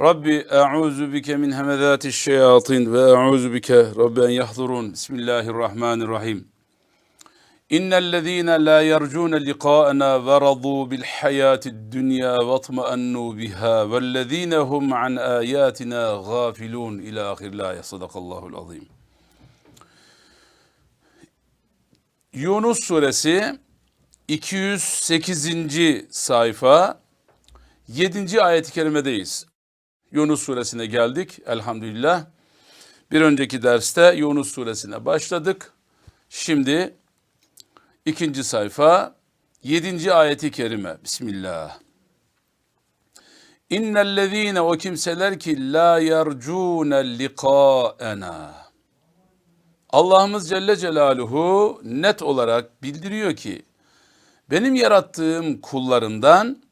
Rabbi e'ûzu bike min hemezâti şeyatîn ve e'ûzu bike Rabbi en yahdurun. Bismillahirrahmanirrahim. İnnellezîne lâ yercûne liqâ'ena ve radû bil hayâtid dünya ve atma'ennû biha vellezîne hum an âyâtina gâfilûn ila ahir la sadakallahul azîm. Yunus suresi 208. sayfa 7. ayet-i kerimedeyiz. Yunus suresine geldik elhamdülillah. Bir önceki derste Yunus suresine başladık. Şimdi ikinci sayfa 7. ayeti kerime. Bismillah. İnnellezîne o kimseler ki la yercûne liqâena. Allah'ımız Celle Celaluhu net olarak bildiriyor ki benim yarattığım kullarımdan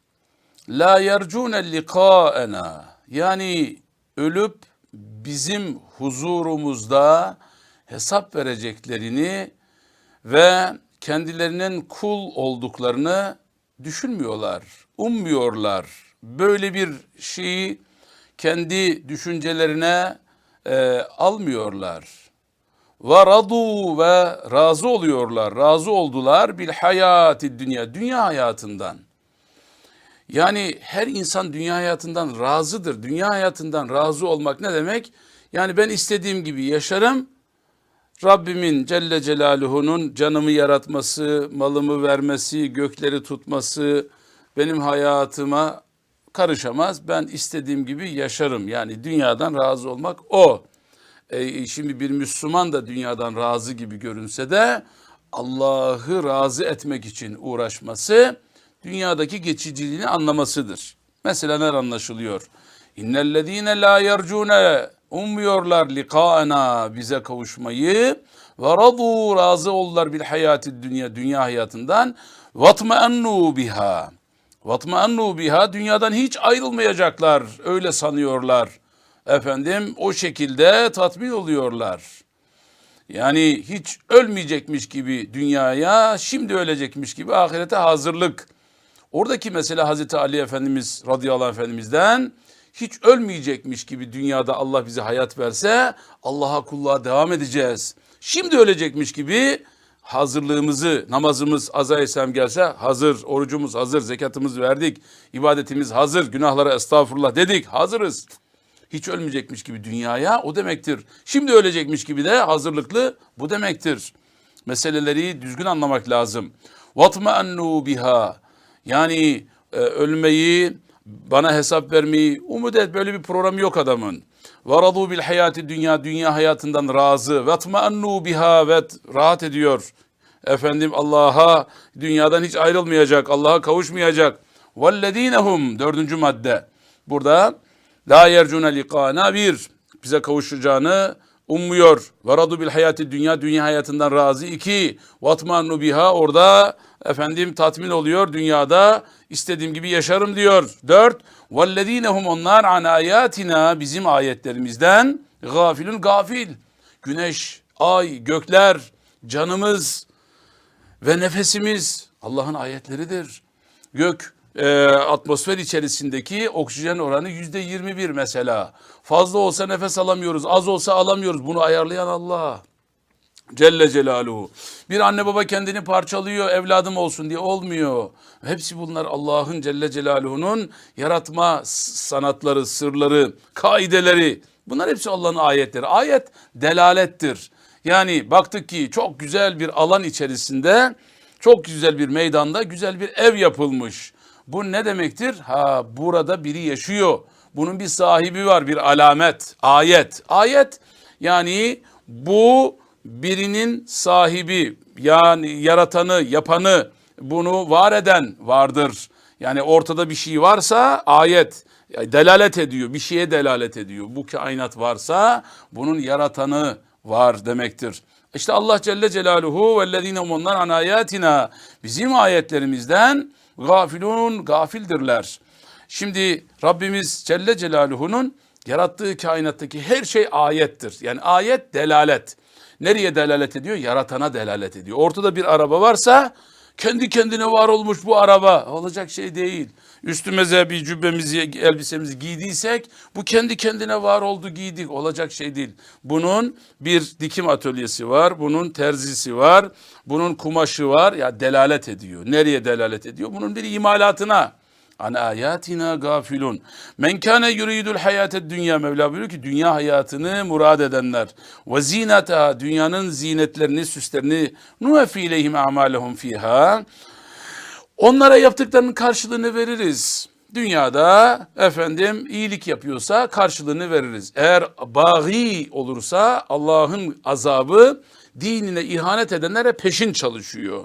la yercûne liqâena yani ölüp bizim huzurumuzda hesap vereceklerini ve kendilerinin kul olduklarını düşünmüyorlar, ummuyorlar. Böyle bir şeyi kendi düşüncelerine e, almıyorlar. Ve radu ve razı oluyorlar, razı oldular bil hayati dünya, dünya hayatından. Yani her insan dünya hayatından razıdır. Dünya hayatından razı olmak ne demek? Yani ben istediğim gibi yaşarım. Rabbimin Celle Celaluhu'nun canımı yaratması, malımı vermesi, gökleri tutması benim hayatıma karışamaz. Ben istediğim gibi yaşarım. Yani dünyadan razı olmak o. E, şimdi bir Müslüman da dünyadan razı gibi görünse de Allah'ı razı etmek için uğraşması dünyadaki geçiciliğini anlamasıdır. Mesela ne anlaşılıyor? İnnellezîne lâ yercûne ummuyorlar liqâena bize kavuşmayı ve radû razı oldular bil hayati dünya dünya hayatından vatma'annu biha vatma'annu biha dünyadan hiç ayrılmayacaklar öyle sanıyorlar efendim o şekilde tatmin oluyorlar. Yani hiç ölmeyecekmiş gibi dünyaya şimdi ölecekmiş gibi ahirete hazırlık Oradaki mesela Hazreti Ali Efendimiz radıyallahu anh efendimizden hiç ölmeyecekmiş gibi dünyada Allah bize hayat verse Allah'a kulluğa devam edeceğiz. Şimdi ölecekmiş gibi hazırlığımızı, namazımız aza esem gelse hazır, orucumuz hazır, zekatımız verdik, ibadetimiz hazır, günahlara estağfurullah dedik, hazırız. Hiç ölmeyecekmiş gibi dünyaya o demektir. Şimdi ölecekmiş gibi de hazırlıklı bu demektir. Meseleleri düzgün anlamak lazım. وَطْمَأَنُّوا biha yani e, ölmeyi, bana hesap vermeyi umut et. Böyle bir program yok adamın. Varadu bil hayati dünya, dünya hayatından razı. Ve tmaannu biha ve rahat ediyor. Efendim Allah'a dünyadan hiç ayrılmayacak, Allah'a kavuşmayacak. Vellezinehum dördüncü madde. Burada la yercune liqana bir bize kavuşacağını ummuyor. Varadu bil hayati dünya, dünya hayatından razı. iki vatmannu biha orada efendim tatmin oluyor dünyada istediğim gibi yaşarım diyor. Dört, vellezinehum onlar an ayatina bizim ayetlerimizden gafilun gafil. Güneş, ay, gökler, canımız ve nefesimiz Allah'ın ayetleridir. Gök e, atmosfer içerisindeki oksijen oranı yüzde yirmi bir mesela. Fazla olsa nefes alamıyoruz, az olsa alamıyoruz. Bunu ayarlayan Allah. Celle Celaluhu. Bir anne baba kendini parçalıyor evladım olsun diye olmuyor. Hepsi bunlar Allah'ın Celle Celaluhu'nun yaratma sanatları, sırları, kaideleri. Bunlar hepsi Allah'ın ayetleri. Ayet delalettir. Yani baktık ki çok güzel bir alan içerisinde, çok güzel bir meydanda güzel bir ev yapılmış. Bu ne demektir? Ha burada biri yaşıyor. Bunun bir sahibi var, bir alamet, ayet. Ayet yani bu birinin sahibi yani yaratanı, yapanı, bunu var eden vardır. Yani ortada bir şey varsa ayet yani delalet ediyor. Bir şeye delalet ediyor. Bu kainat varsa bunun yaratanı var demektir. İşte Allah Celle Celaluhu vellezine onlar an ayatina bizim ayetlerimizden gafilun gafildirler. Şimdi Rabbimiz Celle Celaluhu'nun yarattığı kainattaki her şey ayettir. Yani ayet delalet. Nereye delalet ediyor? Yaratana delalet ediyor. Ortada bir araba varsa kendi kendine var olmuş bu araba. Olacak şey değil. Üstümüze bir cübbemizi, elbisemizi giydiysek bu kendi kendine var oldu giydik. Olacak şey değil. Bunun bir dikim atölyesi var. Bunun terzisi var. Bunun kumaşı var. Ya delalet ediyor. Nereye delalet ediyor? Bunun bir imalatına. An ayatina gafilun. Men kana yuridul hayate dünya Mevla buyuruyor ki dünya hayatını murad edenler ve zinata dünyanın zinetlerini süslerini nuvefi ileyhim amalehum fiha. Onlara yaptıklarının karşılığını veririz. Dünyada efendim iyilik yapıyorsa karşılığını veririz. Eğer bagi olursa Allah'ın azabı dinine ihanet edenlere peşin çalışıyor.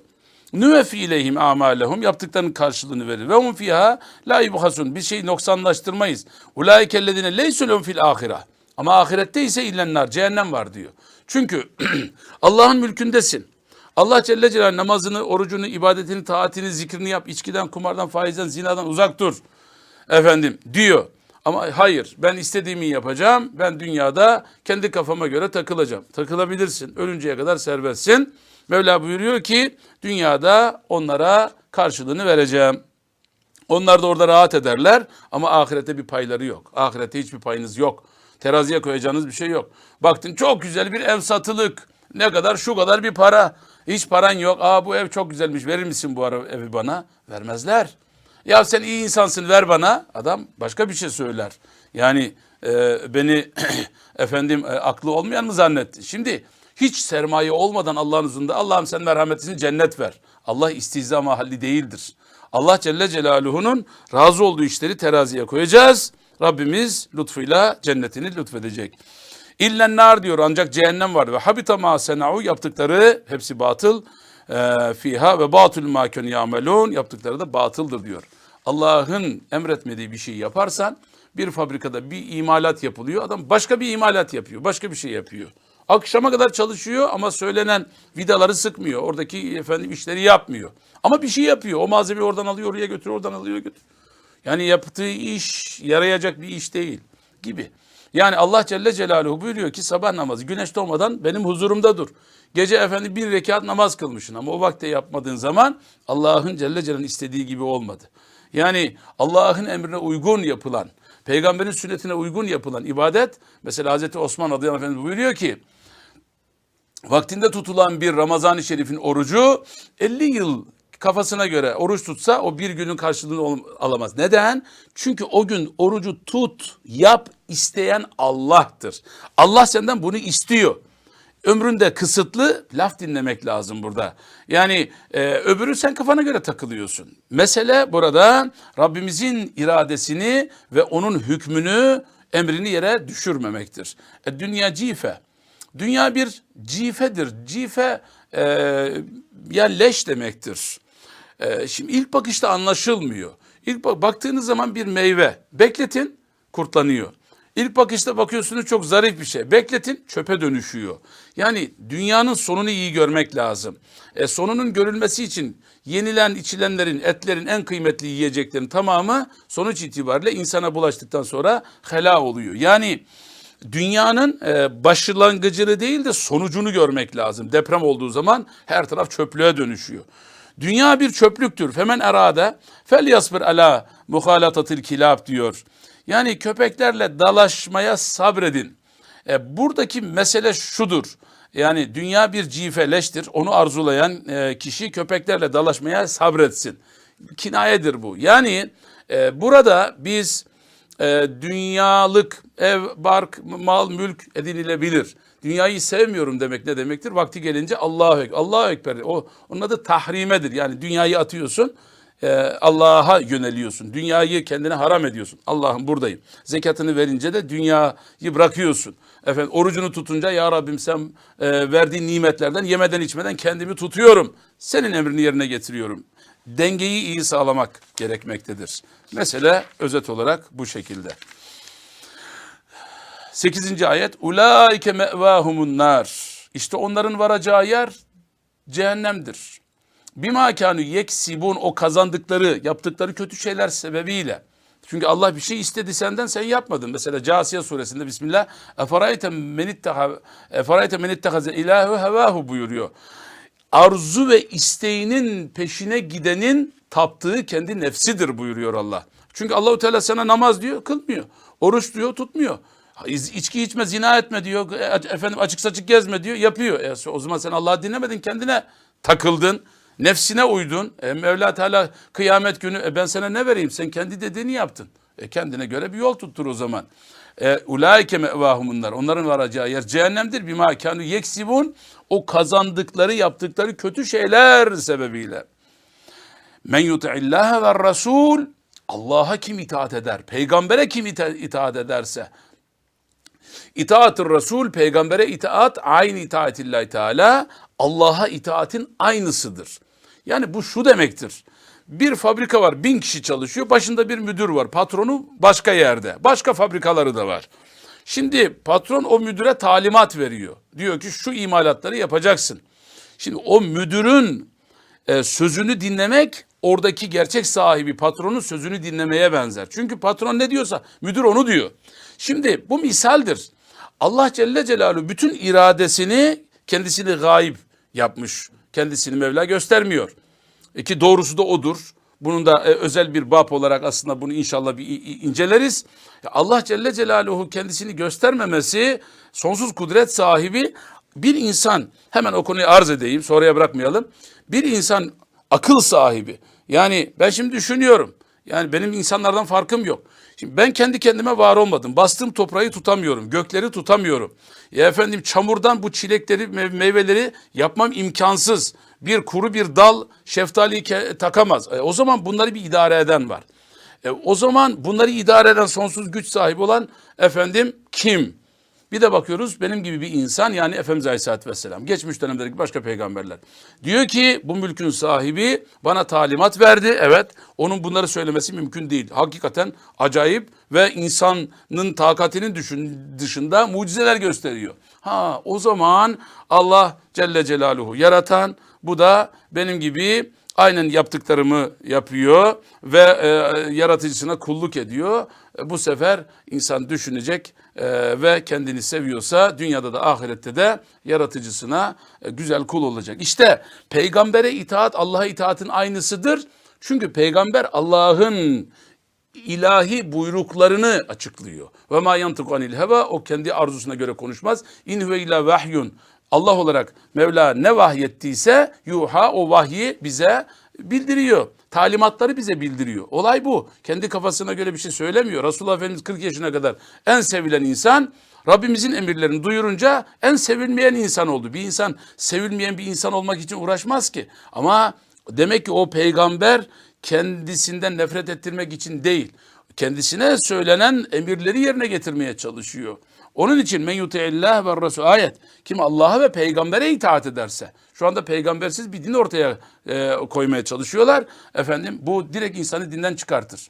Nüvefi ileyhim amalehum yaptıklarının karşılığını verir. Ve hum fiha la yubhasun. Bir şey noksanlaştırmayız. Ulaikellezine leysulun fil ahira. Ama ahirette ise illenler cehennem var diyor. Çünkü Allah'ın mülkündesin. Allah Celle Celaluhu namazını, orucunu, ibadetini, taatini, zikrini yap. içkiden, kumardan, faizden, zinadan uzak dur. Efendim diyor. Ama hayır ben istediğimi yapacağım. Ben dünyada kendi kafama göre takılacağım. Takılabilirsin. Ölünceye kadar serbestsin. Mevla buyuruyor ki dünyada onlara karşılığını vereceğim. Onlar da orada rahat ederler ama ahirette bir payları yok. Ahirette hiçbir payınız yok. Teraziye koyacağınız bir şey yok. Baktın çok güzel bir ev satılık. Ne kadar? Şu kadar bir para. Hiç paran yok. Aa bu ev çok güzelmiş. Verir misin bu evi bana? Vermezler. Ya sen iyi insansın ver bana. Adam başka bir şey söyler. Yani e, beni efendim e, aklı olmayan mı zannetti? Şimdi hiç sermaye olmadan Allah'ın huzurunda Allah'ım sen merhametini cennet ver. Allah istihza mahalli değildir. Allah Celle Celaluhu'nun razı olduğu işleri teraziye koyacağız. Rabbimiz lütfuyla cennetini lütfedecek. İllen nar diyor ancak cehennem var ve habita ma senau yaptıkları hepsi batıl. Ee, fiha ve batül ma kânû yamelûn yaptıkları da batıldır diyor. Allah'ın emretmediği bir şey yaparsan bir fabrikada bir imalat yapılıyor. Adam başka bir imalat yapıyor. Başka bir şey yapıyor. Akşama kadar çalışıyor ama söylenen vidaları sıkmıyor. Oradaki efendim işleri yapmıyor. Ama bir şey yapıyor. O malzemeyi oradan alıyor, oraya götürüyor, oradan alıyor, götürüyor. Yani yaptığı iş yarayacak bir iş değil gibi. Yani Allah Celle Celaluhu buyuruyor ki sabah namazı güneş doğmadan benim huzurumda dur. Gece efendi bir rekat namaz kılmışsın ama o vakte yapmadığın zaman Allah'ın Celle Celaluhu'nun istediği gibi olmadı. Yani Allah'ın emrine uygun yapılan, peygamberin sünnetine uygun yapılan ibadet, mesela Hazreti Osman radıyallahu anh buyuruyor ki, vaktinde tutulan bir Ramazan-ı Şerif'in orucu 50 yıl kafasına göre oruç tutsa o bir günün karşılığını alamaz. Neden? Çünkü o gün orucu tut, yap isteyen Allah'tır. Allah senden bunu istiyor. Ömründe kısıtlı laf dinlemek lazım burada. Yani e, öbürü sen kafana göre takılıyorsun. Mesele burada Rabbimizin iradesini ve onun hükmünü, emrini yere düşürmemektir. E, dünya cife. Dünya bir cifedir. Cife e, ya leş demektir. E, şimdi ilk bakışta anlaşılmıyor. İlk bak- baktığınız zaman bir meyve. Bekletin kurtlanıyor. İlk bakışta bakıyorsunuz çok zarif bir şey. Bekletin çöpe dönüşüyor. Yani dünyanın sonunu iyi görmek lazım. E, sonunun görülmesi için yenilen içilenlerin, etlerin en kıymetli yiyeceklerin tamamı sonuç itibariyle insana bulaştıktan sonra hela oluyor. Yani dünyanın e, başlangıcını değil de sonucunu görmek lazım. Deprem olduğu zaman her taraf çöplüğe dönüşüyor. Dünya bir çöplüktür. Femen erade fel yasbir ala muhalatatil kilab diyor. Yani köpeklerle dalaşmaya sabredin. E, buradaki mesele şudur. Yani dünya bir cifeleştir. Onu arzulayan e, kişi köpeklerle dalaşmaya sabretsin. Kinayedir bu. Yani e, burada biz e, dünyalık ev, bark, mal, mülk edinilebilir. Dünyayı sevmiyorum demek ne demektir? Vakti gelince Allahu Ekber. Allahu Ekber. O, onun adı tahrimedir. Yani dünyayı atıyorsun. e, Allah'a yöneliyorsun. Dünyayı kendine haram ediyorsun. Allah'ım buradayım. Zekatını verince de dünyayı bırakıyorsun. Efendim orucunu tutunca ya Rabbim sen e, verdiğin nimetlerden yemeden içmeden kendimi tutuyorum. Senin emrini yerine getiriyorum. Dengeyi iyi sağlamak gerekmektedir. Mesele özet olarak bu şekilde. 8. ayet Ulaike mevahumun. İşte onların varacağı yer cehennemdir. Bima kanu yeksibun o kazandıkları, yaptıkları kötü şeyler sebebiyle. Çünkü Allah bir şey istedi senden sen yapmadın. Mesela Casiye suresinde Bismillah efarayte menittehaze ilahu hevahu buyuruyor. Arzu ve isteğinin peşine gidenin taptığı kendi nefsidir buyuruyor Allah. Çünkü Allahu Teala sana namaz diyor, kılmıyor. Oruç diyor, tutmuyor. İçki içme, zina etme diyor. e, Efendim açık saçık gezme diyor, yapıyor. E, o zaman sen Allah'ı dinlemedin, kendine takıldın. Nefsine uydun. E, Mevla Teala kıyamet günü e, ben sana ne vereyim? Sen kendi dediğini yaptın. E, kendine göre bir yol tuttur o zaman. E, Ulaike mevahumunlar. Onların varacağı yer cehennemdir. Bima kanu yeksibun. O kazandıkları, yaptıkları kötü şeyler sebebiyle. Men yuti'illaha ve rasul Allah'a kim itaat eder? Peygambere kim ita- itaat ederse İtaat-ı Resul, peygambere itaat, aynı itaatillahi Teala, Allah'a itaatin aynısıdır. Yani bu şu demektir. Bir fabrika var, bin kişi çalışıyor, başında bir müdür var, patronu başka yerde, başka fabrikaları da var. Şimdi patron o müdüre talimat veriyor. Diyor ki şu imalatları yapacaksın. Şimdi o müdürün e, sözünü dinlemek oradaki gerçek sahibi patronun sözünü dinlemeye benzer. Çünkü patron ne diyorsa müdür onu diyor. Şimdi bu misaldir. Allah Celle Celaluhu bütün iradesini kendisini gayb yapmış. Kendisini Mevla göstermiyor. E ki doğrusu da odur. Bunun da e, özel bir bab olarak aslında bunu inşallah bir inceleriz. Allah Celle Celaluhu kendisini göstermemesi sonsuz kudret sahibi bir insan hemen o konuyu arz edeyim sonraya bırakmayalım. Bir insan akıl sahibi yani ben şimdi düşünüyorum yani benim insanlardan farkım yok. Şimdi ben kendi kendime var olmadım. Bastığım toprağı tutamıyorum. Gökleri tutamıyorum. Ya efendim çamurdan bu çilekleri, me- meyveleri yapmam imkansız. Bir kuru bir dal şeftaliyi ke- takamaz. E, o zaman bunları bir idare eden var. E, o zaman bunları idare eden sonsuz güç sahibi olan efendim kim? Bir de bakıyoruz benim gibi bir insan yani Efendimiz Aleyhisselatü Vesselam. Geçmiş dönemdeki başka peygamberler. Diyor ki bu mülkün sahibi bana talimat verdi. Evet onun bunları söylemesi mümkün değil. Hakikaten acayip ve insanın takatinin dışında mucizeler gösteriyor. Ha o zaman Allah Celle Celaluhu yaratan bu da benim gibi aynen yaptıklarımı yapıyor ve e, yaratıcısına kulluk ediyor. Bu sefer insan düşünecek e, ve kendini seviyorsa dünyada da ahirette de yaratıcısına e, güzel kul olacak. İşte peygambere itaat Allah'a itaatın aynısıdır. Çünkü peygamber Allah'ın ilahi buyruklarını açıklıyor. Ve ma yantıku anil heva o kendi arzusuna göre konuşmaz. İn huve illa vahyun. Allah olarak Mevla ne vahyettiyse yuha o vahyi bize bildiriyor. Talimatları bize bildiriyor. Olay bu. Kendi kafasına göre bir şey söylemiyor. Resulullah Efendimiz 40 yaşına kadar en sevilen insan Rabbimizin emirlerini duyurunca en sevilmeyen insan oldu. Bir insan sevilmeyen bir insan olmak için uğraşmaz ki. Ama demek ki o peygamber kendisinden nefret ettirmek için değil, kendisine söylenen emirleri yerine getirmeye çalışıyor. Onun için men yuti'illah ve resul ayet. Kim Allah'a ve peygambere itaat ederse. Şu anda peygambersiz bir din ortaya e, koymaya çalışıyorlar. Efendim bu direkt insanı dinden çıkartır.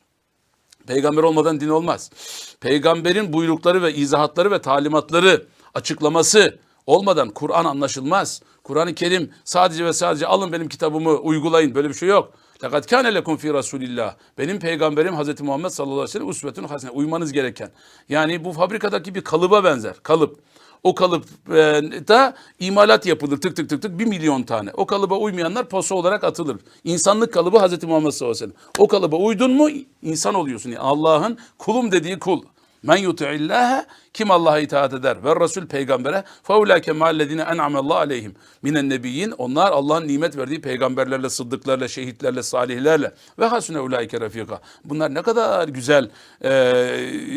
Peygamber olmadan din olmaz. Peygamberin buyrukları ve izahatları ve talimatları, açıklaması olmadan Kur'an anlaşılmaz. Kur'an-ı Kerim sadece ve sadece alın benim kitabımı uygulayın böyle bir şey yok. Lekad kâne lekum fî Rasulillah. Benim peygamberim Hazreti Muhammed sallallahu aleyhi ve sellem usvetun hasene. Uymanız gereken. Yani bu fabrikadaki bir kalıba benzer. Kalıp. O kalıpta imalat yapılır tık tık tık tık bir milyon tane. O kalıba uymayanlar posa olarak atılır. İnsanlık kalıbı Hazreti Muhammed sallallahu aleyhi ve sellem. O kalıba uydun mu insan oluyorsun. Yani Allah'ın kulum dediği kul. Men yuti'illâhe kim Allah'a itaat eder ve Resul peygambere feulâke ma'allezine en'amallahu aleyhim minen nebiyyin onlar Allah'ın nimet verdiği peygamberlerle, sıddıklarla, şehitlerle, salihlerle ve hasune ulaike refika. Bunlar ne kadar güzel e,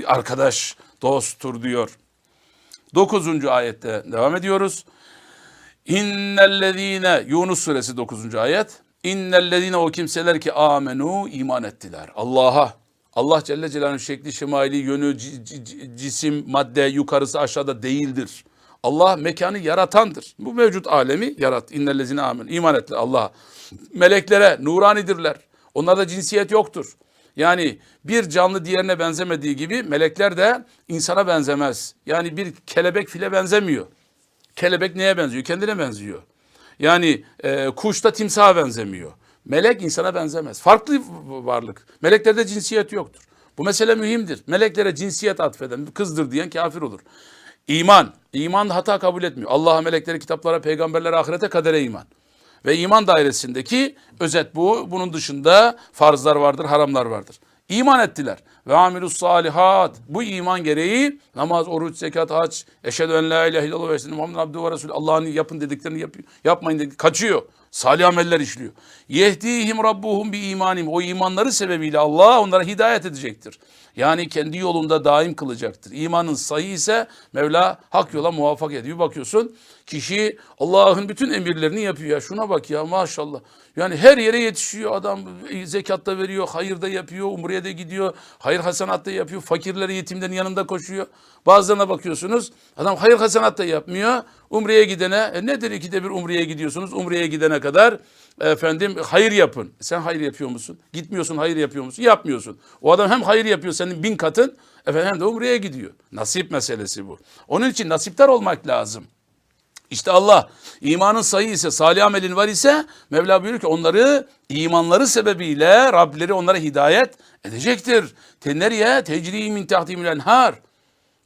arkadaş, dosttur diyor. Dokuzuncu ayette devam ediyoruz. İnnellezine Yunus suresi 9. ayet. İnnellezine o kimseler ki amenu iman ettiler. Allah'a Allah Celle Celaluhu'nun şekli, şemali, yönü, cisim, madde yukarısı aşağıda değildir. Allah mekanı yaratandır. Bu mevcut alemi yarat. İnnellezine amin. İman ettiler Allah'a. Meleklere nuranidirler. Onlarda cinsiyet yoktur. Yani bir canlı diğerine benzemediği gibi melekler de insana benzemez. Yani bir kelebek file benzemiyor. Kelebek neye benziyor? Kendine benziyor. Yani e, kuş da timsaha benzemiyor. Melek insana benzemez. Farklı varlık. Meleklerde cinsiyet yoktur. Bu mesele mühimdir. Meleklere cinsiyet atfeden, kızdır diyen kafir olur. İman. İman hata kabul etmiyor. Allah'a, meleklere, kitaplara, peygamberlere, ahirete, kadere iman. Ve iman dairesindeki özet bu. Bunun dışında farzlar vardır, haramlar vardır. İman ettiler. Ve amilus salihat. Bu iman gereği namaz, oruç, zekat, hac, eşhedü en la ilahe illallah ve eşhedü Muhammed abdühü ve resulü. Allah'ın yapın dediklerini yapıyor. Yapmayın dedik. Kaçıyor. Salih ameller işliyor. Yehdihim rabbuhum bi imanim. O imanları sebebiyle Allah onlara hidayet edecektir. Yani kendi yolunda daim kılacaktır. İmanın sahih ise Mevla hak yola muvaffak ediyor. Bakıyorsun kişi Allah'ın bütün emirlerini yapıyor. Ya şuna bak ya maşallah. Yani her yere yetişiyor adam. Zekatta veriyor, hayırda yapıyor, umreye de gidiyor. Hayır hasanatta yapıyor. Fakirleri, yetimlerin yanında koşuyor. Bazılarına bakıyorsunuz adam hayır hasanat da yapmıyor. Umreye gidene e nedir ikide bir umreye gidiyorsunuz? Umreye gidene kadar efendim hayır yapın. Sen hayır yapıyor musun? Gitmiyorsun hayır yapıyor musun? Yapmıyorsun. O adam hem hayır yapıyor senin bin katın efendim hem de umreye gidiyor. Nasip meselesi bu. Onun için nasiptar olmak lazım. İşte Allah imanın sayı ise salih amelin var ise Mevla buyuruyor ki onları imanları sebebiyle Rableri onlara hidayet edecektir. Teneriye tecri min tahtihimul enhar.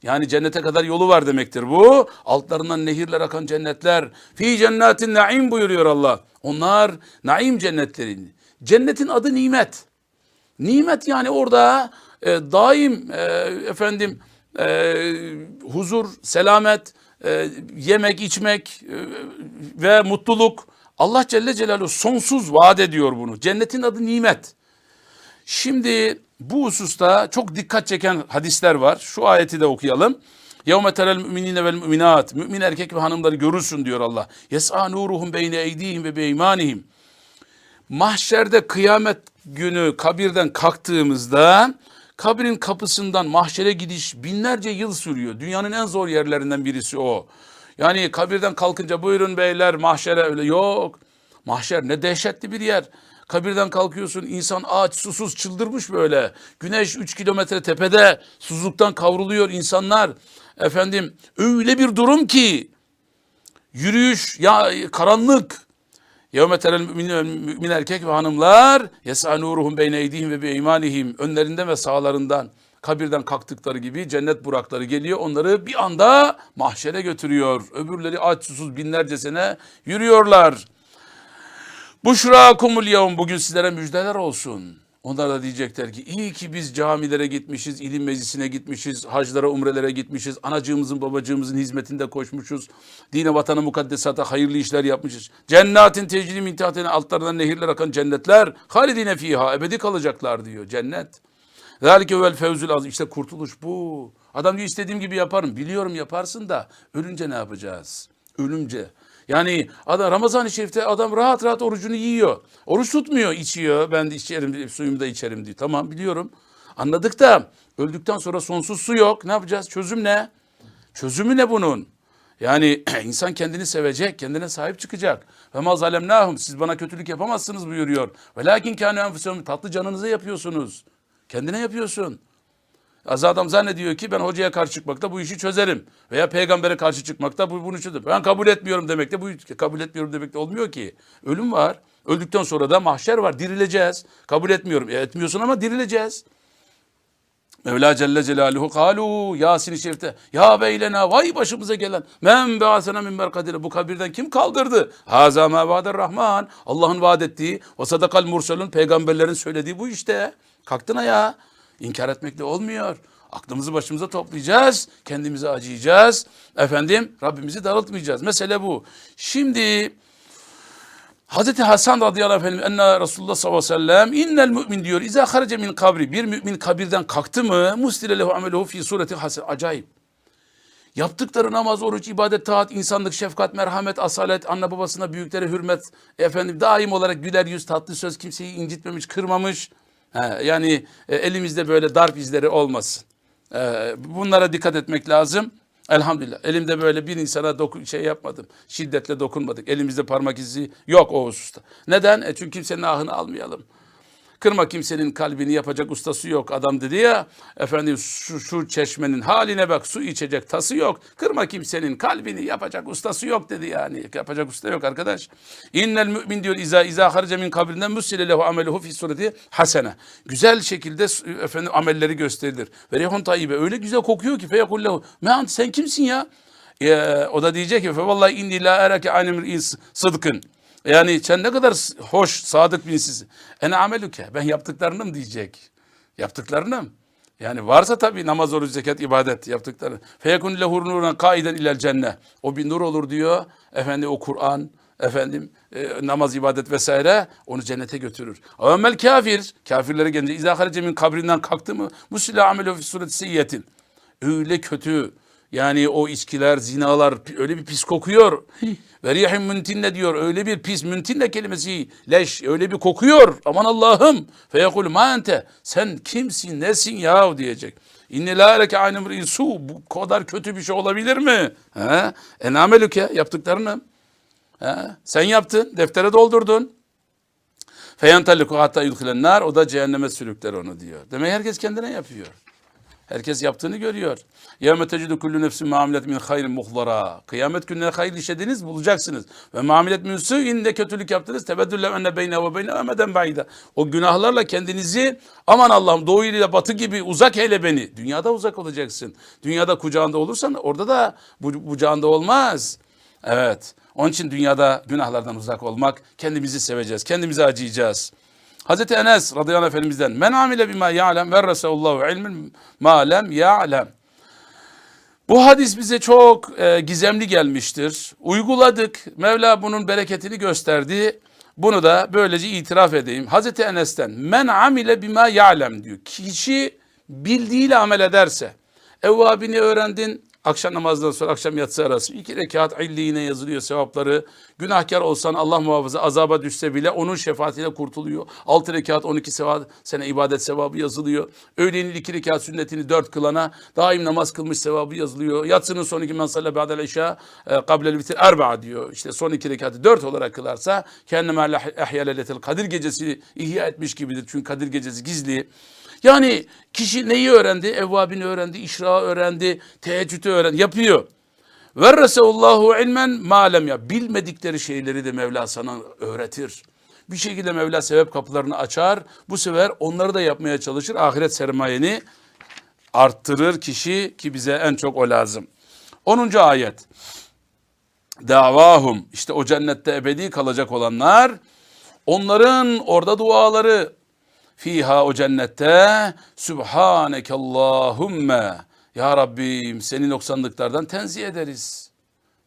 Yani cennete kadar yolu var demektir bu. Altlarından nehirler akan cennetler. Fi cennetin naim buyuruyor Allah. Onlar naim cennetlerin. Cennetin adı nimet. Nimet yani orada e, daim e, efendim e, huzur, selamet, e, yemek, içmek e, ve mutluluk. Allah Celle Celaluhu sonsuz vaat ediyor bunu. Cennetin adı nimet. Şimdi bu hususta çok dikkat çeken hadisler var. Şu ayeti de okuyalım. يَوْمَ تَرَى الْمُؤْمِنِينَ وَالْمُؤْمِنَاتِ Mümin erkek ve hanımları görürsün diyor Allah. يَسْعَى نُورُهُمْ بَيْنَ اَيْدِيهِمْ ve بَيْمَانِهِمْ Mahşerde kıyamet günü kabirden kalktığımızda kabrin kapısından mahşere gidiş binlerce yıl sürüyor. Dünyanın en zor yerlerinden birisi o. Yani kabirden kalkınca buyurun beyler mahşere öyle yok. Mahşer ne dehşetli bir yer. Kabirden kalkıyorsun insan aç susuz çıldırmış böyle. Güneş 3 kilometre tepede susuzluktan kavruluyor insanlar. Efendim öyle bir durum ki yürüyüş ya karanlık. Yevme terel mümin, erkek ve hanımlar yes'a nuruhum beyne eydihim ve beymanihim önlerinden ve sağlarından kabirden kalktıkları gibi cennet burakları geliyor. Onları bir anda mahşere götürüyor. Öbürleri aç susuz binlerce sene yürüyorlar. Buşrakumul yevm bugün sizlere müjdeler olsun. Onlar da diyecekler ki iyi ki biz camilere gitmişiz, ilim meclisine gitmişiz, haclara, umrelere gitmişiz, anacığımızın, babacığımızın hizmetinde koşmuşuz. Dine, vatana, mukaddesata hayırlı işler yapmışız. Cennetin tecri min tahtine altlarından nehirler akan cennetler. Halidine fiha ebedi kalacaklar diyor cennet. Zalike vel fevzül azim. İşte kurtuluş bu. Adam diyor istediğim gibi yaparım. Biliyorum yaparsın da ölünce ne yapacağız? Ölünce. Yani adam Ramazan-ı Şerif'te adam rahat rahat orucunu yiyor. Oruç tutmuyor, içiyor. Ben de içerim, suyumu da içerim diyor. Tamam biliyorum. Anladık da öldükten sonra sonsuz su yok. Ne yapacağız? Çözüm ne? Çözümü ne bunun? Yani insan kendini sevecek, kendine sahip çıkacak. Ve ma zalemnahum siz bana kötülük yapamazsınız buyuruyor. Ve lakin kâne tatlı canınıza yapıyorsunuz. Kendine yapıyorsun. Az adam zannediyor ki ben hocaya karşı çıkmakta bu işi çözerim. Veya peygambere karşı çıkmakta bu bunu çözerim. Ben kabul etmiyorum demekte bu kabul etmiyorum demekte olmuyor ki. Ölüm var. Öldükten sonra da mahşer var. Dirileceğiz. Kabul etmiyorum. E, etmiyorsun ama dirileceğiz. Mevla Celle Celaluhu kalu Yasin-i Şerif'te ya beylena vay başımıza gelen men be'asena min berkadire bu kabirden kim kaldırdı? Haza ma rahman Allah'ın vaad ettiği ve sadakal murselun peygamberlerin söylediği bu işte. Kalktın ayağa. İnkar etmekle olmuyor. Aklımızı başımıza toplayacağız. Kendimize acıyacağız. Efendim Rabbimizi darıltmayacağız. Mesele bu. Şimdi Hazreti Hasan radıyallahu anh enne Resulullah sallallahu aleyhi ve sellem innel mümin diyor. İza harace min kabri. Bir mümin kabirden kalktı mı mustile lehu ameluhu fi sureti hasen. Acayip. Yaptıkları namaz, oruç, ibadet, taat, insanlık, şefkat, merhamet, asalet, anne babasına, büyüklere hürmet, efendim daim olarak güler yüz, tatlı söz, kimseyi incitmemiş, kırmamış. Yani e, elimizde böyle darp izleri olmasın. E, bunlara dikkat etmek lazım. Elhamdülillah. Elimde böyle bir insana dokun, şey yapmadım. Şiddetle dokunmadık. Elimizde parmak izi yok o hususta. Neden? E çünkü kimsenin ahını almayalım. Kırma kimsenin kalbini yapacak ustası yok. Adam dedi ya efendim şu, şu çeşmenin haline bak su içecek tası yok. Kırma kimsenin kalbini yapacak ustası yok dedi yani. Yapacak usta yok arkadaş. İnnel mümin diyor iza iza harca min kabrinden musile lehu ameluhu fi sureti hasene. Güzel şekilde efendim amelleri gösterilir. Ve rehun tayyibe öyle güzel kokuyor ki feyekul lehu. Mehan sen kimsin ya? E, o da diyecek ki fe vallahi inni la erake anemir sıdkın. Yani sen ne kadar hoş, sadık birisiz. Ene amelüke. Ben yaptıklarınım diyecek. Yaptıklarınım. Yani varsa tabii namaz, oruç, zekat, ibadet yaptıkları. Feyekun lehur nuran kaiden ilel cennet. O bir nur olur diyor. Efendim o Kur'an, efendim e, namaz, ibadet vesaire onu cennete götürür. Amel kafir. Kafirlere gelince izâ harece min kabrinden kalktı mı? Musila amelu fi sureti seyyetin. Öyle kötü. Yani o içkiler, zinalar öyle bir pis kokuyor. Ve rihim müntinne diyor. Öyle bir pis müntinne kelimesi leş öyle bir kokuyor. Aman Allah'ım. Feyekul ma ente. Sen kimsin nesin ya diyecek. İnne la leke su. Bu kadar kötü bir şey olabilir mi? He? E namelüke yaptıklarını. He? Sen yaptın. Deftere doldurdun. Feyantalliku hatta yudhilen nar. O da cehenneme sürükler onu diyor. Demek herkes kendine yapıyor. Herkes yaptığını görüyor. Yevme tecidu kullu nefsin mamilet min hayrin muhlara. Kıyamet gününe hayır işlediniz bulacaksınız. Ve mamilet min su'in de kötülük yaptınız. Tebeddülle enne beyne ve beyne emeden bayda. O günahlarla kendinizi aman Allah'ım doğu ile batı gibi uzak eyle beni. Dünyada uzak olacaksın. Dünyada kucağında olursan orada da bu, bucağında olmaz. Evet. Onun için dünyada günahlardan uzak olmak, kendimizi seveceğiz, kendimize acıyacağız. Hazreti Enes radıyallahu anh efendimizden men amile bima ya'lem ve resulullahu ilmin ma lem ya'lem. Bu hadis bize çok e, gizemli gelmiştir. Uyguladık. Mevla bunun bereketini gösterdi. Bunu da böylece itiraf edeyim. Hazreti Enes'ten men amile bima ya'lem diyor. Kişi bildiğiyle amel ederse. Evvabini öğrendin, Akşam namazından sonra akşam yatsı arası iki rekat illiğine yazılıyor sevapları. Günahkar olsan Allah muhafaza azaba düşse bile onun şefaatiyle kurtuluyor. Altı rekat 12 sevap, sene ibadet sevabı yazılıyor. Öğlenin iki rekat sünnetini dört kılana daim namaz kılmış sevabı yazılıyor. Yatsının son iki men salle ba'del eşya e, kablel vitir erba diyor. İşte son iki rekatı dört olarak kılarsa kendime ehyaleletel kadir gecesi ihya etmiş gibidir. Çünkü kadir gecesi gizli. Yani kişi neyi öğrendi? Evvabini öğrendi, işra öğrendi, teheccüdü öğrendi, yapıyor. Verreseullahu ilmen malem ya. Bilmedikleri şeyleri de Mevla sana öğretir. Bir şekilde Mevla sebep kapılarını açar. Bu sefer onları da yapmaya çalışır. Ahiret sermayeni arttırır kişi ki bize en çok o lazım. 10. ayet. Davahum işte o cennette ebedi kalacak olanlar onların orada duaları fiha o cennette Sübhaneke Allahümme Ya Rabbim seni noksanlıklardan tenzih ederiz.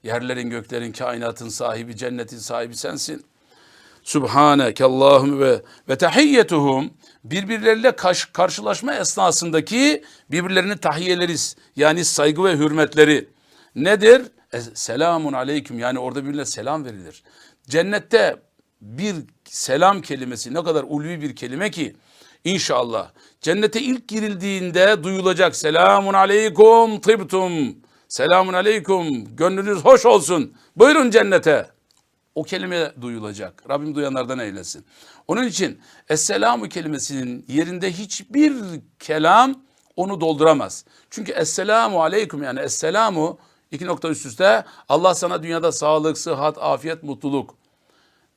Yerlerin, göklerin, kainatın sahibi, cennetin sahibi sensin. Sübhaneke Allahümme ve, ve tehiyyetuhum birbirleriyle karş, karşılaşma esnasındaki birbirlerini tahiyyeleriz. Yani saygı ve hürmetleri. Nedir? E, selamun aleyküm yani orada birbirine selam verilir. Cennette bir selam kelimesi ne kadar ulvi bir kelime ki inşallah cennete ilk girildiğinde duyulacak selamun aleyküm tibtum selamun aleyküm gönlünüz hoş olsun buyurun cennete o kelime duyulacak. Rabbim duyanlardan eylesin. Onun için Esselamu kelimesinin yerinde hiçbir kelam onu dolduramaz. Çünkü Esselamu aleyküm yani Esselamu iki nokta üst üste Allah sana dünyada sağlık, sıhhat, afiyet, mutluluk.